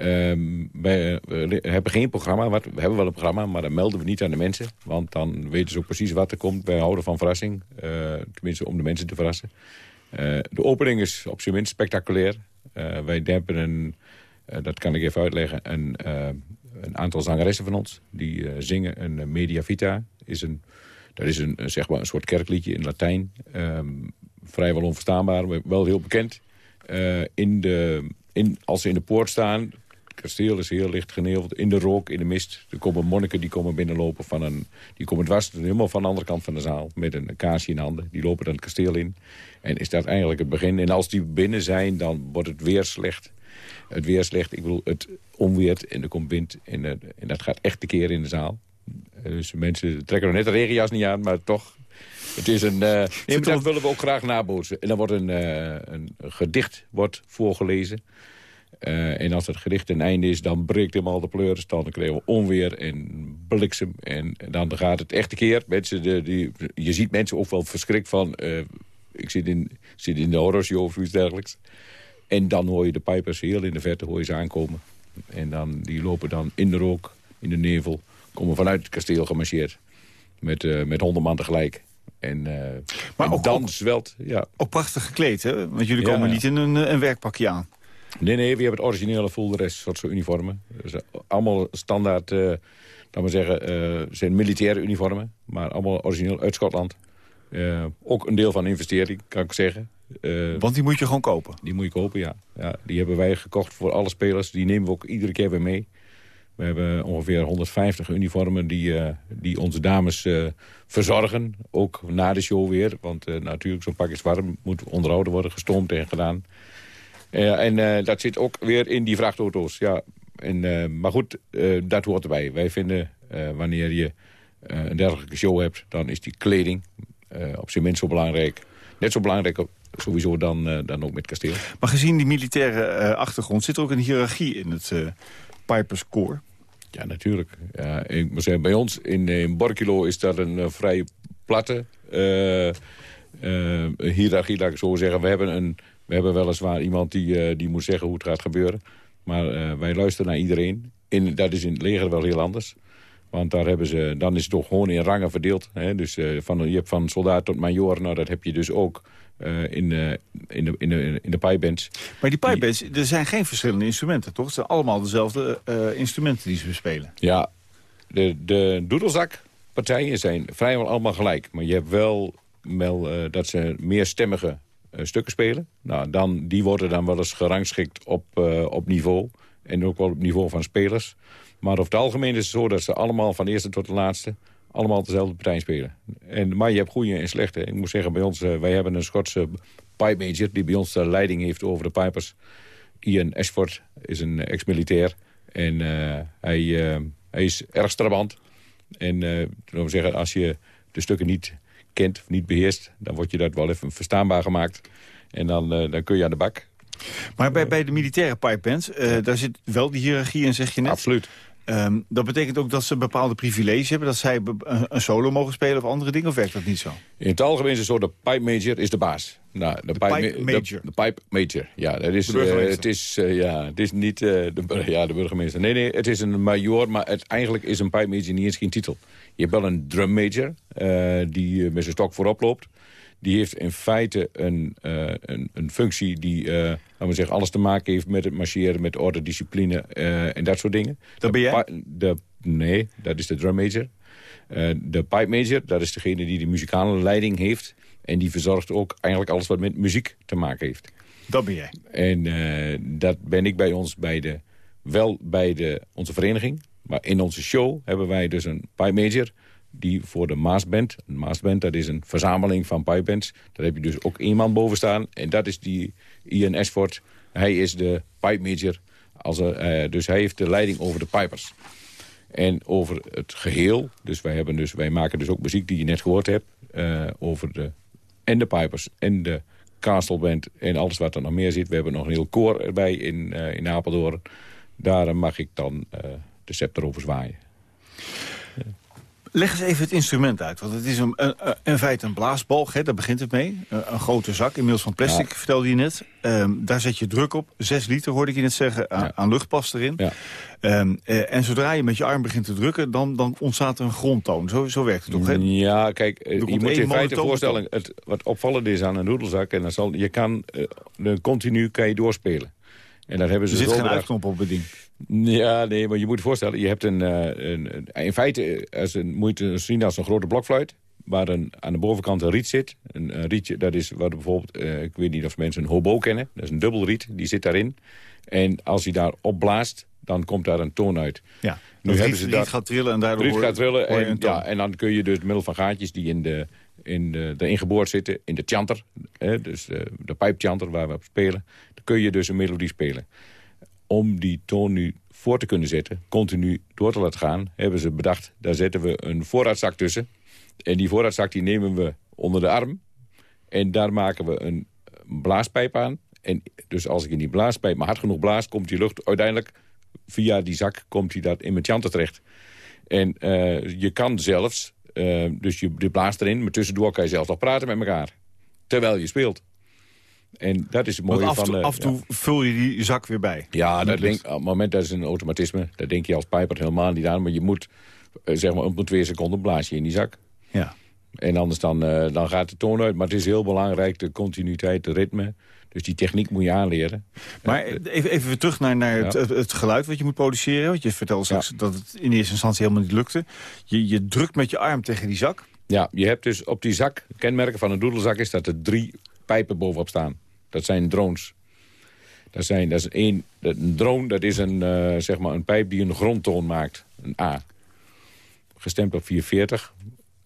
Um, wij hebben geen programma. Wat, we hebben wel een programma, maar dat melden we niet aan de mensen. Want dan weten ze ook precies wat er komt. Wij houden van verrassing. Uh, tenminste, om de mensen te verrassen. De opening is op zijn minst spectaculair. wij hebben een, dat kan ik even uitleggen, een een aantal zangeressen van ons. Die uh, zingen een uh, Media Vita. Is een, dat is een, zeg maar een soort kerkliedje in Latijn. Um, vrijwel onverstaanbaar, wel heel bekend. In de, in, als ze in de poort staan, kasteel is heel licht geneveld. In de rook, in de mist. Er komen monniken die komen binnenlopen van een... Die komen dwars, helemaal van de andere kant van de zaal. Met een kaarsje in handen. Die lopen dan het kasteel in. En is dat eigenlijk het begin. En als die binnen zijn, dan wordt het weer slecht het weer slecht. Ik bedoel, het onweert en er komt wind en, uh, en dat gaat echt keer in de zaal. Uh, dus mensen trekken nog net de regenjas niet aan, maar toch... Het is een... Uh, nee, dat willen we ook graag nabootsen. En dan wordt een, een gedicht wordt voorgelezen. en als het gedicht een einde is, dan breekt helemaal de pleuris. Dan krijgen we onweer en bliksem. En, dan gaat het echt keer. Mensen, de, die, je ziet mensen ook wel verschrikt van... ik zit in, zit in de horrorshow of iets dergelijks. En dan hoor je de pipers heel in de verte hoor je ze aankomen. En dan, die lopen dan in de rook, in de nevel, komen vanuit het kasteel gemarcheerd. Met, uh, met honderd man tegelijk. En, uh, maar en ook, dan zwelt, ja. Ook prachtig gekleed, hè? Want jullie komen ja, niet in een, eh, een, werkpakje aan. Nee, nee, we hebben het originele full dress soort uniformen. Dus allemaal standaard, uh, laten we zeggen, zijn militaire uniformen. Maar allemaal origineel uit Schotland. ook een deel van investering, kan ik zeggen. Uh, Want die moet je gewoon kopen? Die moet je kopen, ja. ja. Die hebben wij gekocht voor alle spelers. Die nemen we ook iedere keer weer mee. We hebben ongeveer 150 uniformen die, uh, die onze dames uh, verzorgen. Ook na de show weer. Want natuurlijk, zo'n pak is warm. Moet onderhouden worden, gestoomd en gedaan. en dat zit ook weer in die vrachtauto's. Ja. En, maar goed, dat hoort erbij. Wij vinden, wanneer je een dergelijke show hebt... dan is die kleding op zijn minst zo belangrijk. Net zo belangrijk sowieso dan, uh, dan ook met kasteel. Maar gezien die militaire uh, achtergrond zit er ook een hiërarchie in het uh, Pipers Corps. Ja, natuurlijk. Ja, ik moet zeggen, bij ons in, in Borkilo is dat een vrij platte hiërarchie, laat ik zo zeggen. We hebben, een, we hebben weliswaar iemand die, die moet zeggen hoe het gaat gebeuren. Maar wij luisteren naar iedereen. In, dat is in het leger wel heel anders. Want daar hebben ze, dan is het toch gewoon in rangen verdeeld. Hè? Dus van, je hebt van soldaat tot major, nou dat heb je dus ook uh, in, uh, in, de, in, de, in de piebands. Maar die piebands, er zijn geen verschillende instrumenten, toch? Het zijn allemaal dezelfde uh, instrumenten die ze bespelen. Ja, de, de doedelzakpartijen zijn vrijwel allemaal gelijk. Maar je hebt wel, wel dat ze meer stemmige stukken spelen. Nou, dan, die worden dan wel eens gerangschikt op, op niveau. En ook wel op niveau van spelers. Maar over het algemeen is het zo dat ze allemaal van de eerste tot de laatste allemaal dezelfde partij spelen. En, maar je hebt goede en slechte. Ik moet zeggen, bij ons, uh, wij hebben een Schotse pipe major... die bij ons de leiding heeft over de pipers. Ian Ashford is een ex-militair. En uh, hij, uh, hij is erg strabant. En we zeggen, als je de stukken niet kent of niet beheerst... dan wordt je dat wel even verstaanbaar gemaakt. En dan, dan kun je aan de bak. Maar bij, bij de militaire pipebands, daar zit wel die hiërarchie in, zeg je net? Absoluut. Um, dat betekent ook dat ze bepaalde privileges hebben... dat zij een solo mogen spelen of andere dingen, of werkt dat niet zo? In het algemeen is het zo, de pipe major is de baas. Nou, de, de pipe, major? De, pipe major, ja. Dat is, uh, het, is, uh, ja, het is niet uh, de, ja, de burgemeester. Nee, nee, het is een major, maar het, eigenlijk is een pipe major niet eens geen titel. Je hebt wel een drum major, die met zijn stok voorop loopt die heeft in feite een, uh, een, een, functie die uh, laten we zeggen, alles te maken heeft met het marcheren, met orde, discipline uh, en dat soort dingen. Dat ben jij? De, nee, dat is de drum major. de pipe major, dat is degene die de muzikale leiding heeft. En die verzorgt ook eigenlijk alles wat met muziek te maken heeft. Dat ben jij? En dat ben ik bij ons bij de, wel bij de, onze vereniging. Maar in onze show hebben wij dus een pipe major die voor de Maasband... Een Maasband, dat is een verzameling van pipebands. Daar heb je dus ook iemand boven staan. En dat is die Ian Ashford. Hij is de pipe major. Als uh, dus hij heeft de leiding over de pipers. En over het geheel, dus wij, hebben dus, wij maken dus ook muziek die je net gehoord hebt... Uh, over de, en de pipers en de Castle Band en alles wat er nog meer zit. We hebben nog een heel koor erbij in, uh, in Apeldoorn. Daar mag ik dan de scepter over zwaaien. Leg eens even het instrument uit. Want het is een, een, in feite een blaasbalg, hè, daar begint het mee. Een, grote zak, inmiddels van plastic, vertelde je net. Um, daar zet je druk op. Zes liter, hoorde ik je net zeggen, aan, aan luchtpas erin. Ja. Um, uh, en zodra je met je arm begint te drukken, dan, dan ontstaat er een grondtoon. Zo, zo werkt het toch? Hè? Ja, kijk, je moet je in feite voorstellen... Het, wat opvallend is aan een noedelzak... en dan zal, je kan uh, continu kan je doorspelen. En daar hebben ze er zit geen uitknop op het ding. Ja, nee, maar je moet je voorstellen, je hebt een, uh, een, in feite als een, moet je zien als een grote blokfluit waar een, aan de bovenkant een riet zit. Een, een rietje, dat is wat bijvoorbeeld, uh, ik weet niet of mensen een hobo kennen. Dat is een dubbelriet, die zit daarin. En als hij daar opblaast, dan komt daar een toon uit. Ja, nu hebben ze dat, gaat trillen en daardoor riet gaat trillen en, ja, en dan kun je dus middel van gaatjes die in de, in de, erin geboord zitten, in de chanter, hè, dus de, de pijpchanter waar we op spelen, dan kun je dus een melodie spelen om die toon nu voor te kunnen zetten, continu door te laten gaan... hebben ze bedacht, daar zetten we een voorraadzak tussen. En die voorraadzak die nemen we onder de arm. En daar maken we een blaaspijp aan. En dus als ik in die blaaspijp maar hard genoeg blaas... komt die lucht uiteindelijk via die zak komt die dat in mijn chanter terecht. En uh, je kan zelfs, uh, dus je, je blaast erin... maar tussendoor kan je zelfs nog praten met elkaar. Terwijl je speelt. En dat is het mooie af van... af en toe vul je die zak weer bij. Ja, dat denk, op het moment dat is een automatisme. Daar denk je als pijper helemaal niet aan. Maar je moet, uh, zeg maar, om twee seconden blaas je in die zak. Ja. En anders dan, uh, dan gaat de toon uit. Maar het is heel belangrijk, de continuïteit, de ritme. Dus die techniek moet je aanleren. Maar even, even weer terug naar, naar het, het, geluid wat je moet produceren. Want je vertelde straks dat het in eerste instantie helemaal niet lukte. Je, je drukt met je arm tegen die zak. Ja, je hebt dus op die zak, kenmerken van een doedelzak is dat er drie pijpen bovenop staan. Dat zijn drones. Dat, zijn, dat is een, een drone dat is een, uh, zeg maar een pijp die een grondtoon maakt. Een A. Gestemd op 440.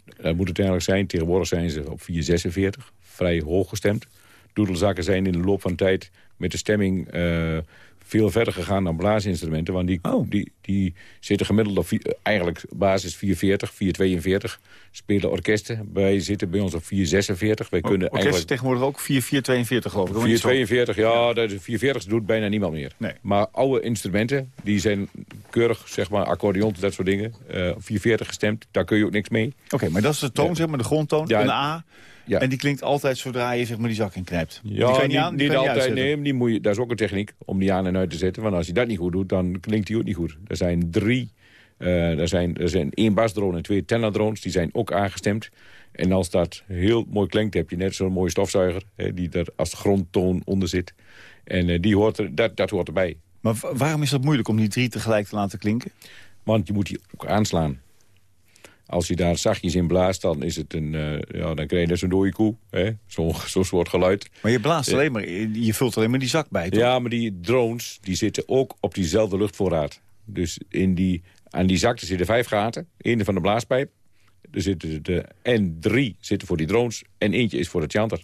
Dat moet het eigenlijk zijn. Tegenwoordig zijn ze op 446. Vrij hoog gestemd. Doedelzakken zijn in de loop van tijd met de stemming uh, veel verder gegaan dan blaasinstrumenten. Want die, Oh. die, die zitten gemiddeld op vier- eigenlijk basis 440, 442. Spelen orkesten. Wij zitten bij ons op 446. Wij kunnen Orkest eigenlijk... tegenwoordig ook 4-4-42 geloof ik. hoor. Niet zo- 442, ja, dat is 440 doet bijna niemand meer. Nee. Maar oude instrumenten, die zijn keurig, zeg maar, accordeons, dat soort dingen. eh 440 gestemd, daar kun je ook niks mee. Oké, maar dat is de toon, Ja. zeg maar, de grondtoon, Ja. een A. Ja. En die klinkt altijd zodra je zeg maar, die zak in knijpt. Ja, die kan je niet aan, die kan je altijd. uitzetten. Die moet je, dat is ook een techniek om die aan en uit te zetten. Want als je dat niet goed doet, dan klinkt die ook niet goed. Er zijn drie, eh, er, zijn, er zijn één basdrone en twee tenordrones. Die zijn ook aangestemd. En als dat heel mooi klinkt, heb je net zo'n mooie stofzuiger... Hè, die er als grondtoon onder zit. En eh, die hoort er, dat, dat hoort erbij. Maar wa- waarom is dat moeilijk om die drie tegelijk te laten klinken? Want je moet die ook aanslaan. Als je daar zachtjes in blaast, dan, is het een, eh, ja, dan krijg je net zo'n dode koe. hè, Zo'n soort geluid. Maar je blaast Ja. alleen maar, je vult alleen maar die zak bij, toch? Ja, maar die drones die zitten ook op diezelfde luchtvoorraad. Dus in die, aan die zakte zitten vijf gaten. Eén van de blaaspijp. Er zitten de, en drie zitten voor die drones. En eentje is voor de chanter.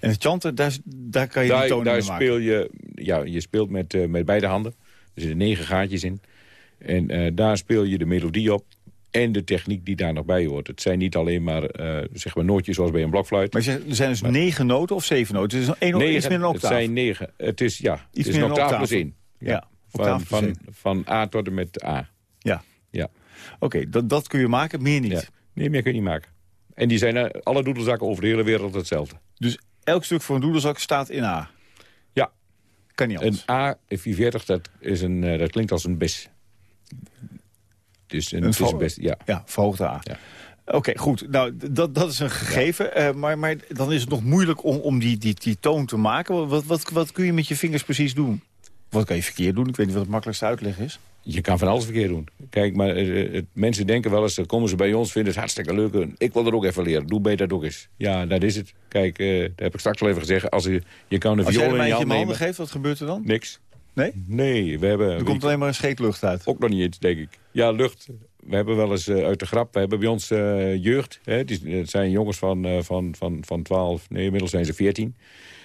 En het chanten, daar, daar kan je Daar, toon daar maken. speel je... Ja, je speelt met, eh, met beide handen. Er zitten negen gaatjes in. En eh, daar speel je de melodie op. En de techniek die daar nog bij hoort. Het zijn niet alleen maar, eh, zeg maar nootjes zoals bij een blokfluit. Maar er zijn dus negen noten of zeven noten? Het is een, één, iets meer een het octaaf. zijn negen. Het is, ja, het is meer een een octaaf plus. Ja, Van, van, A tot en met A. Ja, Ja. oké, dat, dat kun je maken, meer niet. Ja. Nee, meer kun je niet maken. En die zijn eh, alle doedelzakken over de hele wereld hetzelfde. Dus elk stuk voor een doedelzak staat in A. Ja. Kan niet Een anders. A 440, dat, is een, eh, dat klinkt als een bes. Dus een, Een het is vo- een bes, ja. Ja, verhoogde A. Ja. Oké, goed. Nou, dat, dat is een gegeven. eh, maar, maar dan is het nog moeilijk om, om die, die, die toon te maken. Wat, wat, wat kun je met je vingers precies doen? Wat kan je verkeerd doen? Ik weet niet wat het makkelijkste uitleg is. Je kan van alles verkeerd doen. Kijk, maar eh, het- mensen denken wel eens, dan komen ze bij ons, vinden het hartstikke leuk. en Ik wil er ook even leren. Doe bij dat ook eens. Ja, dat is het. Kijk, eh dat heb ik straks al even gezegd. Als je, je kan een Als viool een in je hand in mijn handen nemen. geeft, wat gebeurt er dan? Niks. Nee? Nee, we hebben... Er komt alleen maar een scheet lucht uit. Ook nog niet eens, denk ik. Ja, lucht. We hebben wel eens eh, uit de grap, we hebben bij ons eh, jeugd. Hè, het, het zijn jongens van, eh, van, van, van 12, nee, inmiddels zijn ze 14.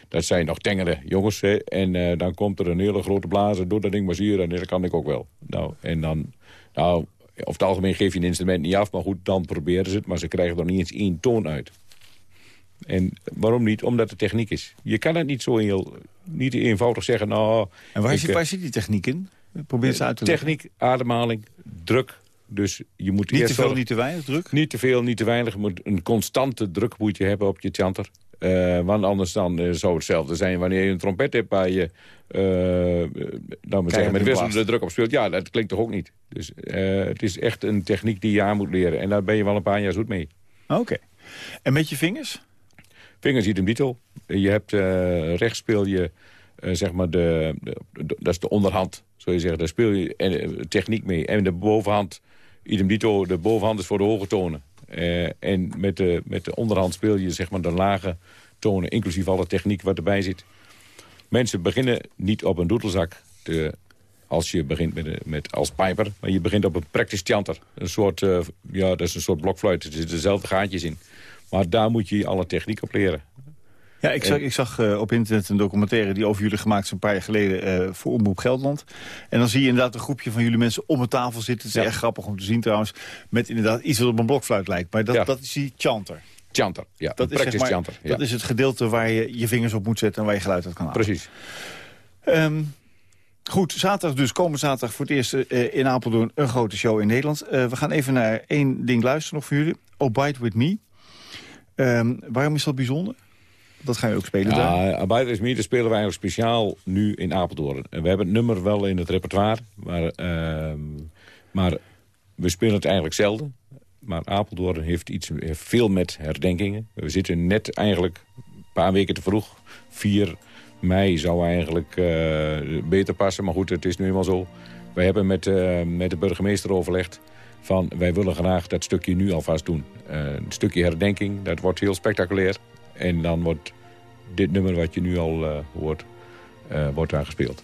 Dat zijn nog tengere jongens. Hè, en eh, dan komt er een hele grote blazer, doe dat ding maar zuur. En dat kan ik ook wel. Nou, en dan, nou, over het algemeen geef je een instrument niet af. Maar goed, dan proberen ze het. Maar ze krijgen er niet eens één toon uit. En waarom niet? Omdat de techniek is. Je kan het niet zo heel, niet eenvoudig zeggen. Nou, En waar, ik, zit, eh, waar zit die techniek in? Probeer het eens uit te leggen. Techniek, ademhaling, druk. Dus je moet Niet te veel, zorgen- niet te weinig druk? niet te veel, niet te weinig. Je moet een constante druk moet je hebben op je chanter. Eh, want anders dan eh, zou hetzelfde zijn wanneer je een trompet hebt... waar je eh, eh, zeggen, met wisselende druk op speelt. Ja, dat klinkt toch ook niet. Dus eh, het is echt een techniek die je aan moet leren. En daar ben je wel een paar jaar zoet mee. Oké. En met je vingers? Vingers idem dito. Je hebt eh, rechts speel je eh, zeg maar de, dat is de onderhand, zou je zeggen. Daar speel je eh, techniek mee. En de bovenhand, idem dito, de bovenhand is voor de hoge tonen. En met de, met de onderhand speel je zeg maar de lage tonen, inclusief alle techniek wat erbij zit. Mensen beginnen niet op een doedelzak als je begint met, een- met als piper, maar je begint op een practice chanter. Een soort, ja, dat is een soort blokfluit. Er zitten dezelfde gaatjes in. Maar daar moet je alle techniek op leren. Ja, ik zag, ik zag eh, op internet een documentaire die over jullie gemaakt is een paar jaar geleden eh, voor Omroep Gelderland. En dan zie je inderdaad een groepje van jullie mensen om een tafel zitten. Het is Ja. echt grappig om te zien trouwens. Met inderdaad iets wat op een blokfluit lijkt. Maar dat, Ja. dat is die chanter. Chanter, ja. Dat is, zeg practice maar, chanter. Ja. dat is het gedeelte waar je je vingers op moet zetten en waar je geluid uit kan halen. Precies. Ehm, goed, zaterdag dus, komende zaterdag voor het eerst eh, in Apeldoorn een grote show in Nederland. We gaan even naar één ding luisteren nog voor jullie. Oh, Bite With Me. Ehm, waarom is dat bijzonder? Dat gaan we ook spelen daar. Ja, Arbeid is Meter spelen we eigenlijk speciaal nu in Apeldoorn. En we hebben het nummer wel in het repertoire, maar, ehm, maar we spelen het eigenlijk zelden. Maar Apeldoorn heeft, iets, heeft veel met herdenkingen. We zitten net eigenlijk een paar weken te vroeg. 4 mei zou eigenlijk eh, beter passen, maar goed, het is nu eenmaal zo. Wij hebben met, eh, met de burgemeester overlegd van wij willen graag dat stukje nu alvast doen. Eh, een stukje herdenking, dat wordt heel spectaculair. En dan wordt dit nummer wat je nu al eh, hoort, eh, wordt daar gespeeld.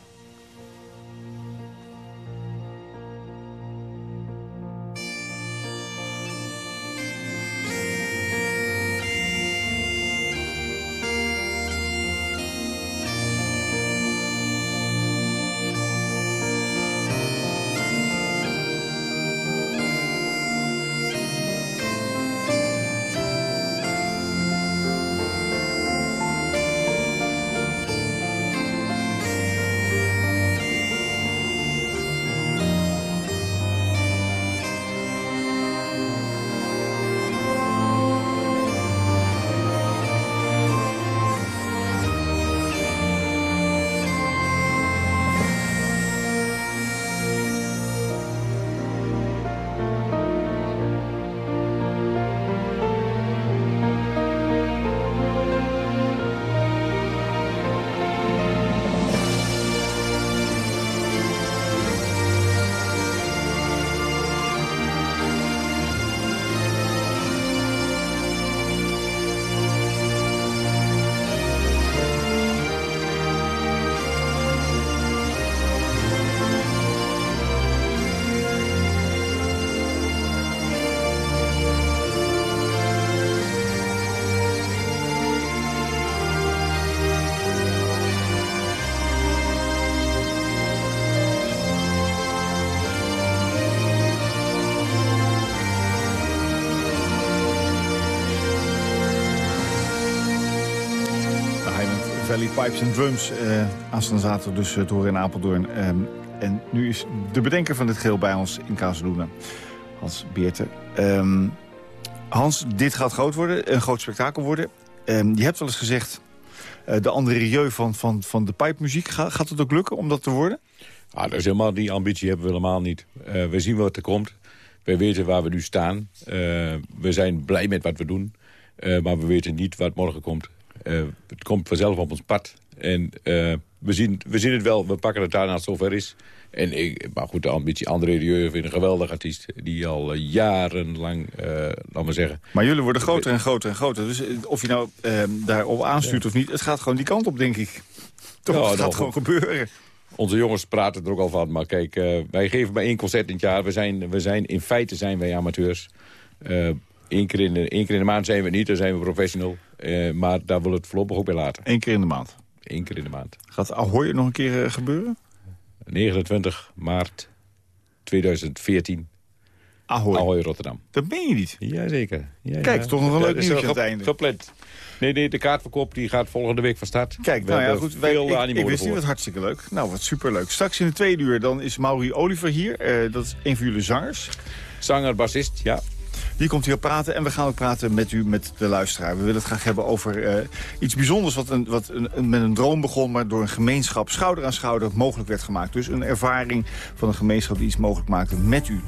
Pipes and Drums. Uh, aanstaande zaterdag dus uh, te in Apeldoorn. Um, en nu is de bedenker van dit geheel bij ons in Kazeluna. Hans Beerte. Um, Hans, dit gaat groot worden, een groot spektakel worden. Um, je hebt wel eens gezegd, uh, de andere milieu van, van, van de pipemuziek. Ga, gaat het ook lukken om dat te worden? Ah, dat is helemaal, die ambitie hebben we helemaal niet. we zien wat er komt. We weten waar we nu staan. we zijn blij met wat we doen. maar we weten niet wat morgen komt. Uh, het komt vanzelf op ons pad. En uh, we, zien, we zien het wel, we pakken het daarna als het zover is. En ik, maar goed, de ambitie, André Rieu vind een geweldig artiest... die al uh, jarenlang, laat maar zeggen... Maar jullie worden groter en groter en groter. Dus of je nou daarop aanstuurt ja. of niet... het gaat gewoon die kant op, denk ik. Toch, ja, het gaat gewoon gebeuren. Onze jongens praten er ook al van. Maar kijk, wij geven maar één concert in het jaar. We zijn, we zijn, in feite zijn wij amateurs. Eén keer, in de, één keer in de maand zijn we niet, dan zijn we professional. Uh, maar daar wil het voorlopig ook bij laten. Eén keer in de maand? Eén keer in de maand. Gaat Ahoy nog een keer uh, gebeuren? 29 maart 2014. Ahoy. Ahoy Rotterdam. Dat ben je niet? Jazeker. Ja, Kijk, ja. toch nog een leuk nieuwtje aan het einde. Gepland. Nee, nee, de kaartverkoop die gaat volgende week van start. Kijk, nou ja, goed. Wij, ik, ik wist niet wat hartstikke leuk. Nou, wat superleuk. Straks in de tweede uur dan is Mauri Oliver hier. Uh, dat is een van jullie zangers. Zanger, bassist, ja. Die komt hier praten en we gaan ook praten met u, met de luisteraar. We willen het graag hebben over uh, iets bijzonders wat, een, wat een, met een droom begon... maar door een gemeenschap schouder aan schouder mogelijk werd gemaakt. Dus een ervaring van een gemeenschap die iets mogelijk maakte met u.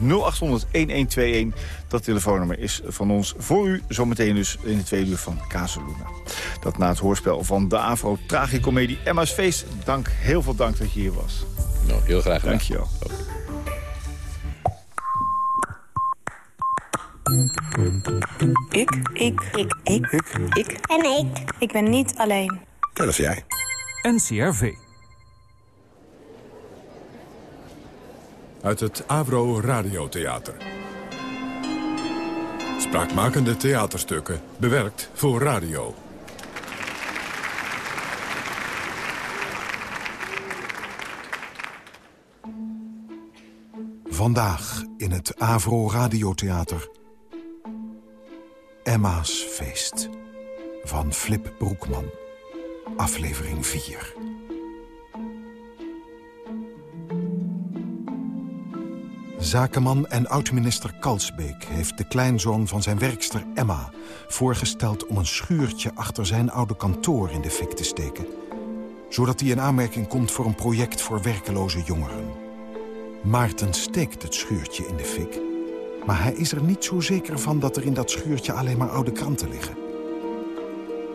0800-1121, dat telefoonnummer is van ons voor u. Zometeen dus in de tweede uur van Kazeluna. Dat na het hoorspel van de Afro Tragicomedie Emma's Feest. Dank, heel veel dank dat je hier was. Nou, heel graag gedaan. Dank je wel. Ik. Ik. Ik. Ik. Ik. Ik. En ik. Ik ben niet alleen. Dat is jij. NCRV. Uit het Avro Radiotheater. Spraakmakende theaterstukken, bewerkt voor radio. Vandaag in het Avro Radiotheater... Emma's Feest van Flip Broekman. Aflevering 4. Zakenman en oud-minister Kalsbeek heeft de kleinzoon van zijn werkster Emma... voorgesteld om een schuurtje achter zijn oude kantoor in de fik te steken. Zodat hij in aanmerking komt voor een project voor werkeloze jongeren. Maarten steekt het schuurtje in de fik... Maar hij is er niet zo zeker van dat er in dat schuurtje alleen maar oude kranten liggen.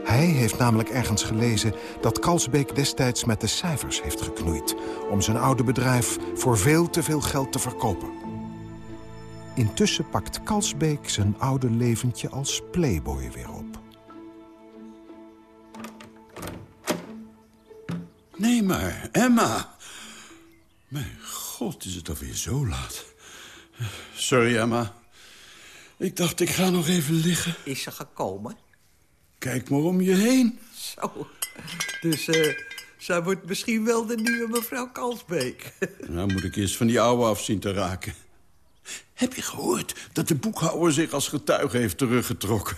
Hij heeft namelijk ergens gelezen dat Kalsbeek destijds met de cijfers heeft geknoeid... om zijn oude bedrijf voor veel te veel geld te verkopen. Intussen pakt Kalsbeek zijn oude leventje als playboy weer op. Nee maar, Emma. Mijn god, is het alweer zo laat. Sorry, Emma. Ik dacht, ik ga nog even liggen. Is ze gekomen? Kijk maar om je heen. Zo. Dus uh, zij wordt misschien wel de nieuwe mevrouw Kalsbeek. Nou, moet ik eerst van die oude af zien te raken. Heb je gehoord dat de boekhouder zich als getuige heeft teruggetrokken?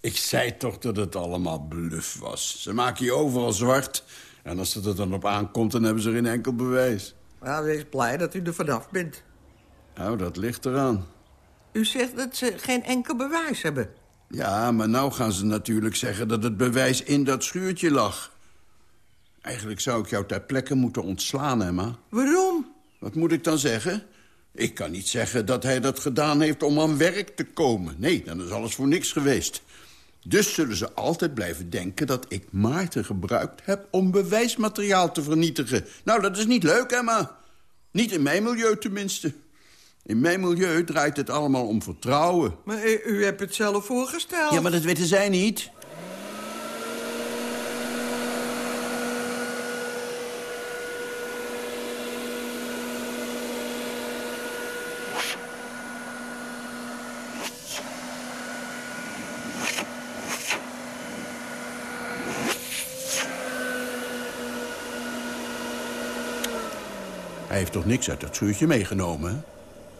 Ik zei toch dat het allemaal bluff was. Ze maken je overal zwart. En als het er dan op aankomt, dan hebben ze geen enkel bewijs. Nou, wees blij dat u er vanaf bent. Nou, dat ligt eraan. U zegt dat ze geen enkel bewijs hebben. Ja, maar nou gaan ze natuurlijk zeggen dat het bewijs in dat schuurtje lag. Eigenlijk zou ik jou ter plekke moeten ontslaan, Emma. Waarom? Wat moet ik dan zeggen? Ik kan niet zeggen dat hij dat gedaan heeft om aan werk te komen. Nee, dan is alles voor niks geweest. Dus zullen ze altijd blijven denken dat ik Maarten gebruikt heb... om bewijsmateriaal te vernietigen. Nou, dat is niet leuk, Emma. Niet in mijn milieu tenminste. In mijn milieu draait het allemaal om vertrouwen. Maar u, u hebt het zelf voorgesteld. Ja, maar dat weten zij niet. Hij heeft toch niks uit dat schuurtje meegenomen, hè?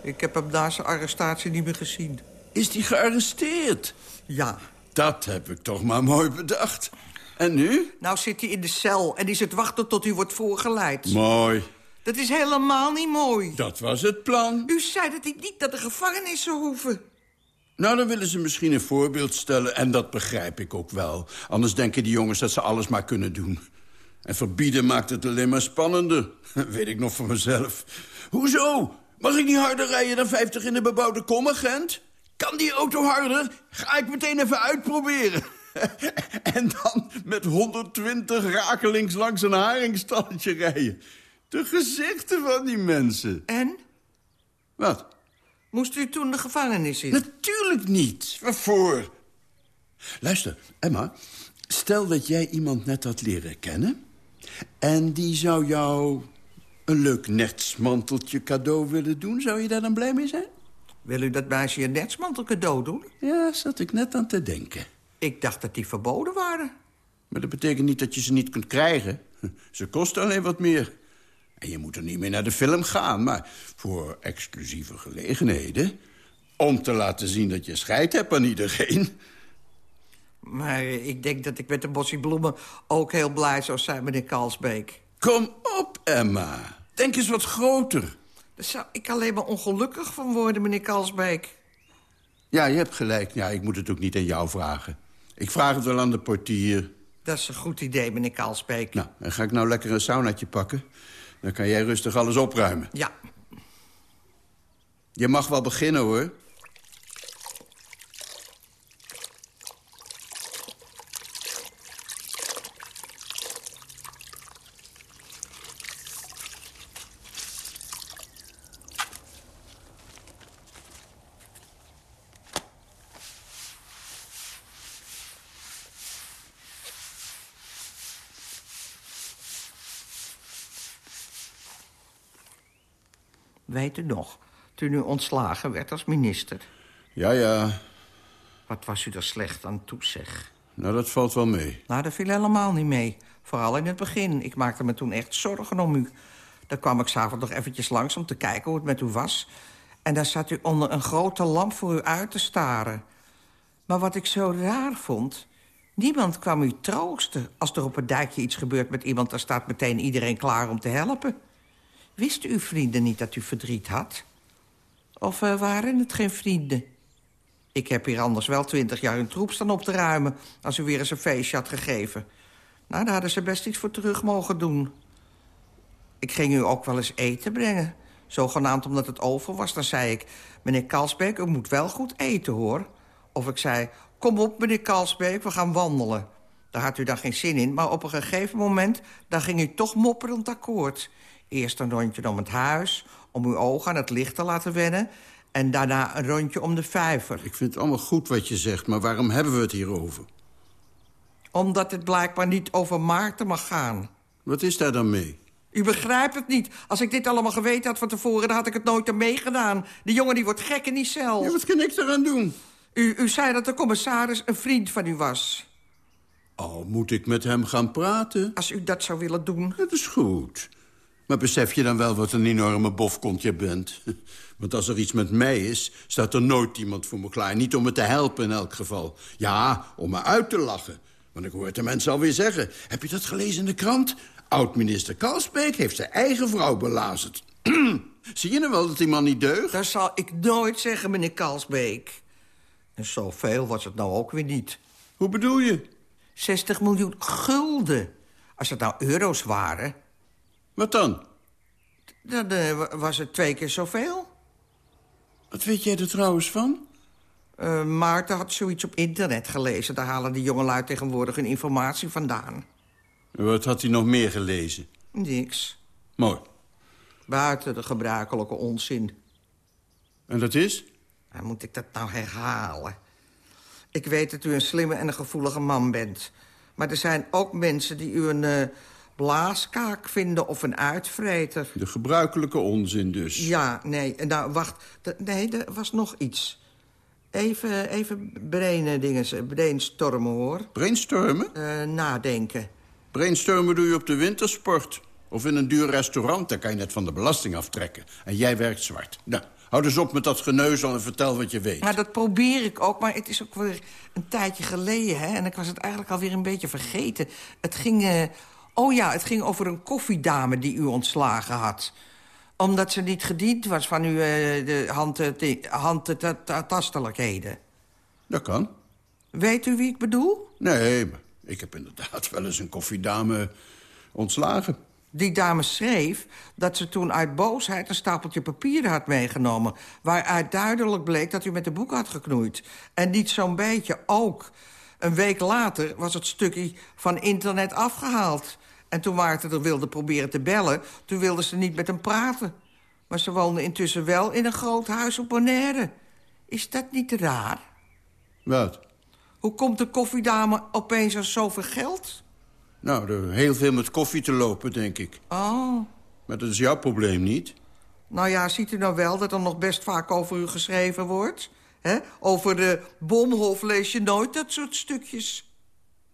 Ik heb hem na zijn arrestatie niet meer gezien. Is hij gearresteerd? Ja. Dat heb ik toch maar mooi bedacht. En nu? Nou zit hij in de cel en is het wachten tot u wordt voorgeleid. Mooi. Dat is helemaal niet mooi. Dat was het plan. U zei dat hij niet naar de gevangenis zou hoeven. Nou, dan willen ze misschien een voorbeeld stellen. En dat begrijp ik ook wel. Anders denken die jongens dat ze alles maar kunnen doen. En verbieden maakt het alleen maar spannender. Weet ik nog van mezelf. Hoezo? Mag ik niet harder rijden dan 50 in de bebouwde kom, agent? Kan die auto harder? Ga ik meteen even uitproberen. en dan met 120 rakelings langs een haringstalletje rijden. De gezichten van die mensen. En? Wat? Moest u toen de gevangenis in? Natuurlijk niet. Waarvoor? Luister, Emma. Stel dat jij iemand net had leren kennen... en die zou jou een leuk netsmanteltje cadeau willen doen. Zou je daar dan blij mee zijn? Wil u dat meisje een netsmantel cadeau doen? Ja, zat ik net aan te denken. Ik dacht dat die verboden waren. Maar dat betekent niet dat je ze niet kunt krijgen. Ze kosten alleen wat meer. En je moet er niet meer naar de film gaan, maar voor exclusieve gelegenheden... om te laten zien dat je scheid hebt aan iedereen... Maar ik denk dat ik met de bossie bloemen ook heel blij zou zijn, meneer Kalsbeek. Kom op, Emma. Denk eens wat groter. Daar zou ik alleen maar ongelukkig van worden, meneer Kalsbeek. Ja, je hebt gelijk. Ja, ik moet het ook niet aan jou vragen. Ik vraag het wel aan de portier. Dat is een goed idee, meneer Kalsbeek. Nou, en ga ik nou lekker een saunaatje pakken? Dan kan jij rustig alles opruimen. Ja. Je mag wel beginnen, hoor. Weet u nog, toen u ontslagen werd als minister... Ja, ja. Wat was u er slecht aan toe, zeg. Nou, dat valt wel mee. Nou, dat viel helemaal niet mee. Vooral in het begin. Ik maakte me toen echt zorgen om u. Daar kwam ik s'avonds nog eventjes langs om te kijken hoe het met u was. En daar zat u onder een grote lamp voor u uit te staren. Maar wat ik zo raar vond... niemand kwam u troosten. Als er op een dijkje iets gebeurt met iemand... dan staat meteen iedereen klaar om te helpen. Wisten uw vrienden niet dat u verdriet had? Of uh, waren het geen vrienden? Ik heb hier anders wel twintig jaar een troep staan op te ruimen... als u weer eens een feestje had gegeven. Nou, daar hadden ze best iets voor terug mogen doen. Ik ging u ook wel eens eten brengen. Zogenaamd omdat het over was. Dan zei ik, meneer Kalsbeek, u moet wel goed eten, hoor. Of ik zei, kom op, meneer Kalsbeek, we gaan wandelen. Daar had u dan geen zin in, maar op een gegeven moment... dan ging u toch mopperend akkoord. Eerst een rondje om het huis, om uw ogen aan het licht te laten wennen... en daarna een rondje om de vijver. Ik vind het allemaal goed wat je zegt, maar waarom hebben we het hier over? Omdat het blijkbaar niet over Maarten mag gaan. Wat is daar dan mee? U begrijpt het niet. Als ik dit allemaal geweten had van tevoren... dan had ik het nooit aan meegedaan. Die jongen die wordt gek in die cel. Ja, wat kan ik eraan doen? U, u zei dat de commissaris een vriend van u was. Oh, moet ik met hem gaan praten? Als u dat zou willen doen. Dat is goed. Maar besef je dan wel wat een enorme bofkont je bent? Want als er iets met mij is, staat er nooit iemand voor me klaar. Niet om me te helpen in elk geval. Ja, om me uit te lachen. Want ik hoor de mensen alweer zeggen... heb je dat gelezen in de krant? Oud-minister Kalsbeek heeft zijn eigen vrouw belazerd. Zie je nou wel dat die man niet deugt? Dat zal ik nooit zeggen, meneer Kalsbeek. En zoveel was het nou ook weer niet. Hoe bedoel je? 60 miljoen gulden. Als het nou euro's waren... Wat dan? Dan uh, was het twee keer zoveel. Wat weet jij er trouwens van? Uh, Maarten had zoiets op internet gelezen. Daar halen die jongelui tegenwoordig hun informatie vandaan. Wat had hij nog meer gelezen? Niks. Mooi. Buiten de gebruikelijke onzin. En dat is? Dan moet ik dat nou herhalen? Ik weet dat u een slimme en een gevoelige man bent. Maar er zijn ook mensen die u een uh, blaaskaak vinden of een uitvreter. De gebruikelijke onzin dus. Ja, nee. Nou, wacht. Nee, er was nog iets. Even, even brainen dingen, brainstormen, hoor. Brainstormen? Uh, nadenken. Brainstormen doe je op de wintersport. Of in een duur restaurant, daar kan je net van de belasting aftrekken. En jij werkt zwart. Nou, Hou dus op met dat geneuzel en vertel wat je weet. Maar dat probeer ik ook, maar het is ook weer een tijdje geleden... Hè? en ik was het eigenlijk alweer een beetje vergeten. Het ging... Uh, oh ja, het ging over een koffiedame die u ontslagen had omdat ze niet gediend was van uw uh, de handtastelijkheden. Hand dat kan. Weet u wie ik bedoel? Nee, ik heb inderdaad wel eens een koffiedame ontslagen. Die dame schreef dat ze toen uit boosheid een stapeltje papieren had meegenomen... waaruit duidelijk bleek dat u met de boek had geknoeid. En niet zo'n beetje ook. Een week later was het stukje van internet afgehaald. En toen Maarten er wilde proberen te bellen... toen wilde ze niet met hem praten. Maar ze woonde intussen wel in een groot huis op Bonaire. Is dat niet raar? Wat? Hoe komt de koffiedame opeens aan zoveel geld? Nou, er heel veel met koffie te lopen, denk ik. Oh. Maar dat is jouw probleem niet. Nou ja, ziet u nou wel dat er nog best vaak over u geschreven wordt? He? Over de Bomhof lees je nooit dat soort stukjes.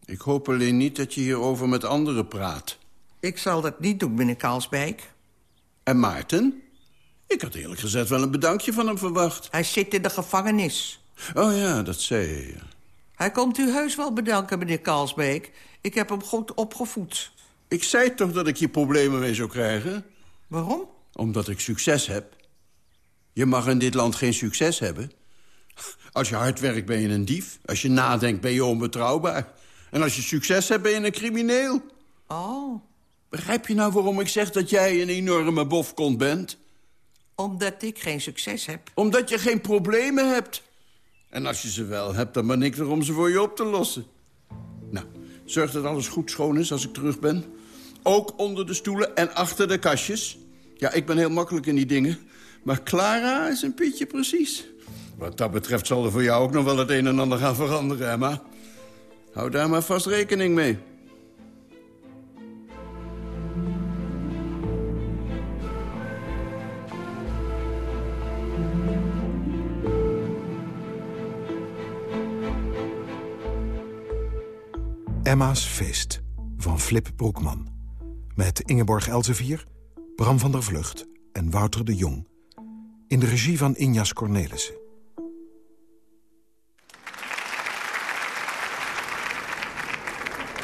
Ik hoop alleen niet dat je hierover met anderen praat. Ik zal dat niet doen, meneer Kaalsbeek. En Maarten? Ik had eerlijk gezegd wel een bedankje van hem verwacht. Hij zit in de gevangenis. Oh ja, dat zei je. Hij komt u heus wel bedanken, meneer Kaalsbeek. Ik heb hem goed opgevoed. Ik zei toch dat ik hier problemen mee zou krijgen? Waarom? Omdat ik succes heb. Je mag in dit land geen succes hebben. Als je hard werkt ben je een dief. Als je nadenkt ben je onbetrouwbaar. En als je succes hebt ben je een crimineel. Oh. Begrijp je nou waarom ik zeg dat jij een enorme bofkont bent? Omdat ik geen succes heb. Omdat je geen problemen hebt. En als je ze wel hebt, dan ben ik er om ze voor je op te lossen. Nou, zorg dat alles goed schoon is als ik terug ben. Ook onder de stoelen en achter de kastjes. Ja, ik ben heel makkelijk in die dingen. Maar Clara is een pietje precies. Wat dat betreft zal er voor jou ook nog wel het een en ander gaan veranderen, Emma. Hou daar maar vast rekening mee. Emma's Feest van Flip Broekman. Met Ingeborg Elsevier, Bram van der Vlucht en Wouter de Jong. In de regie van Injas Cornelissen.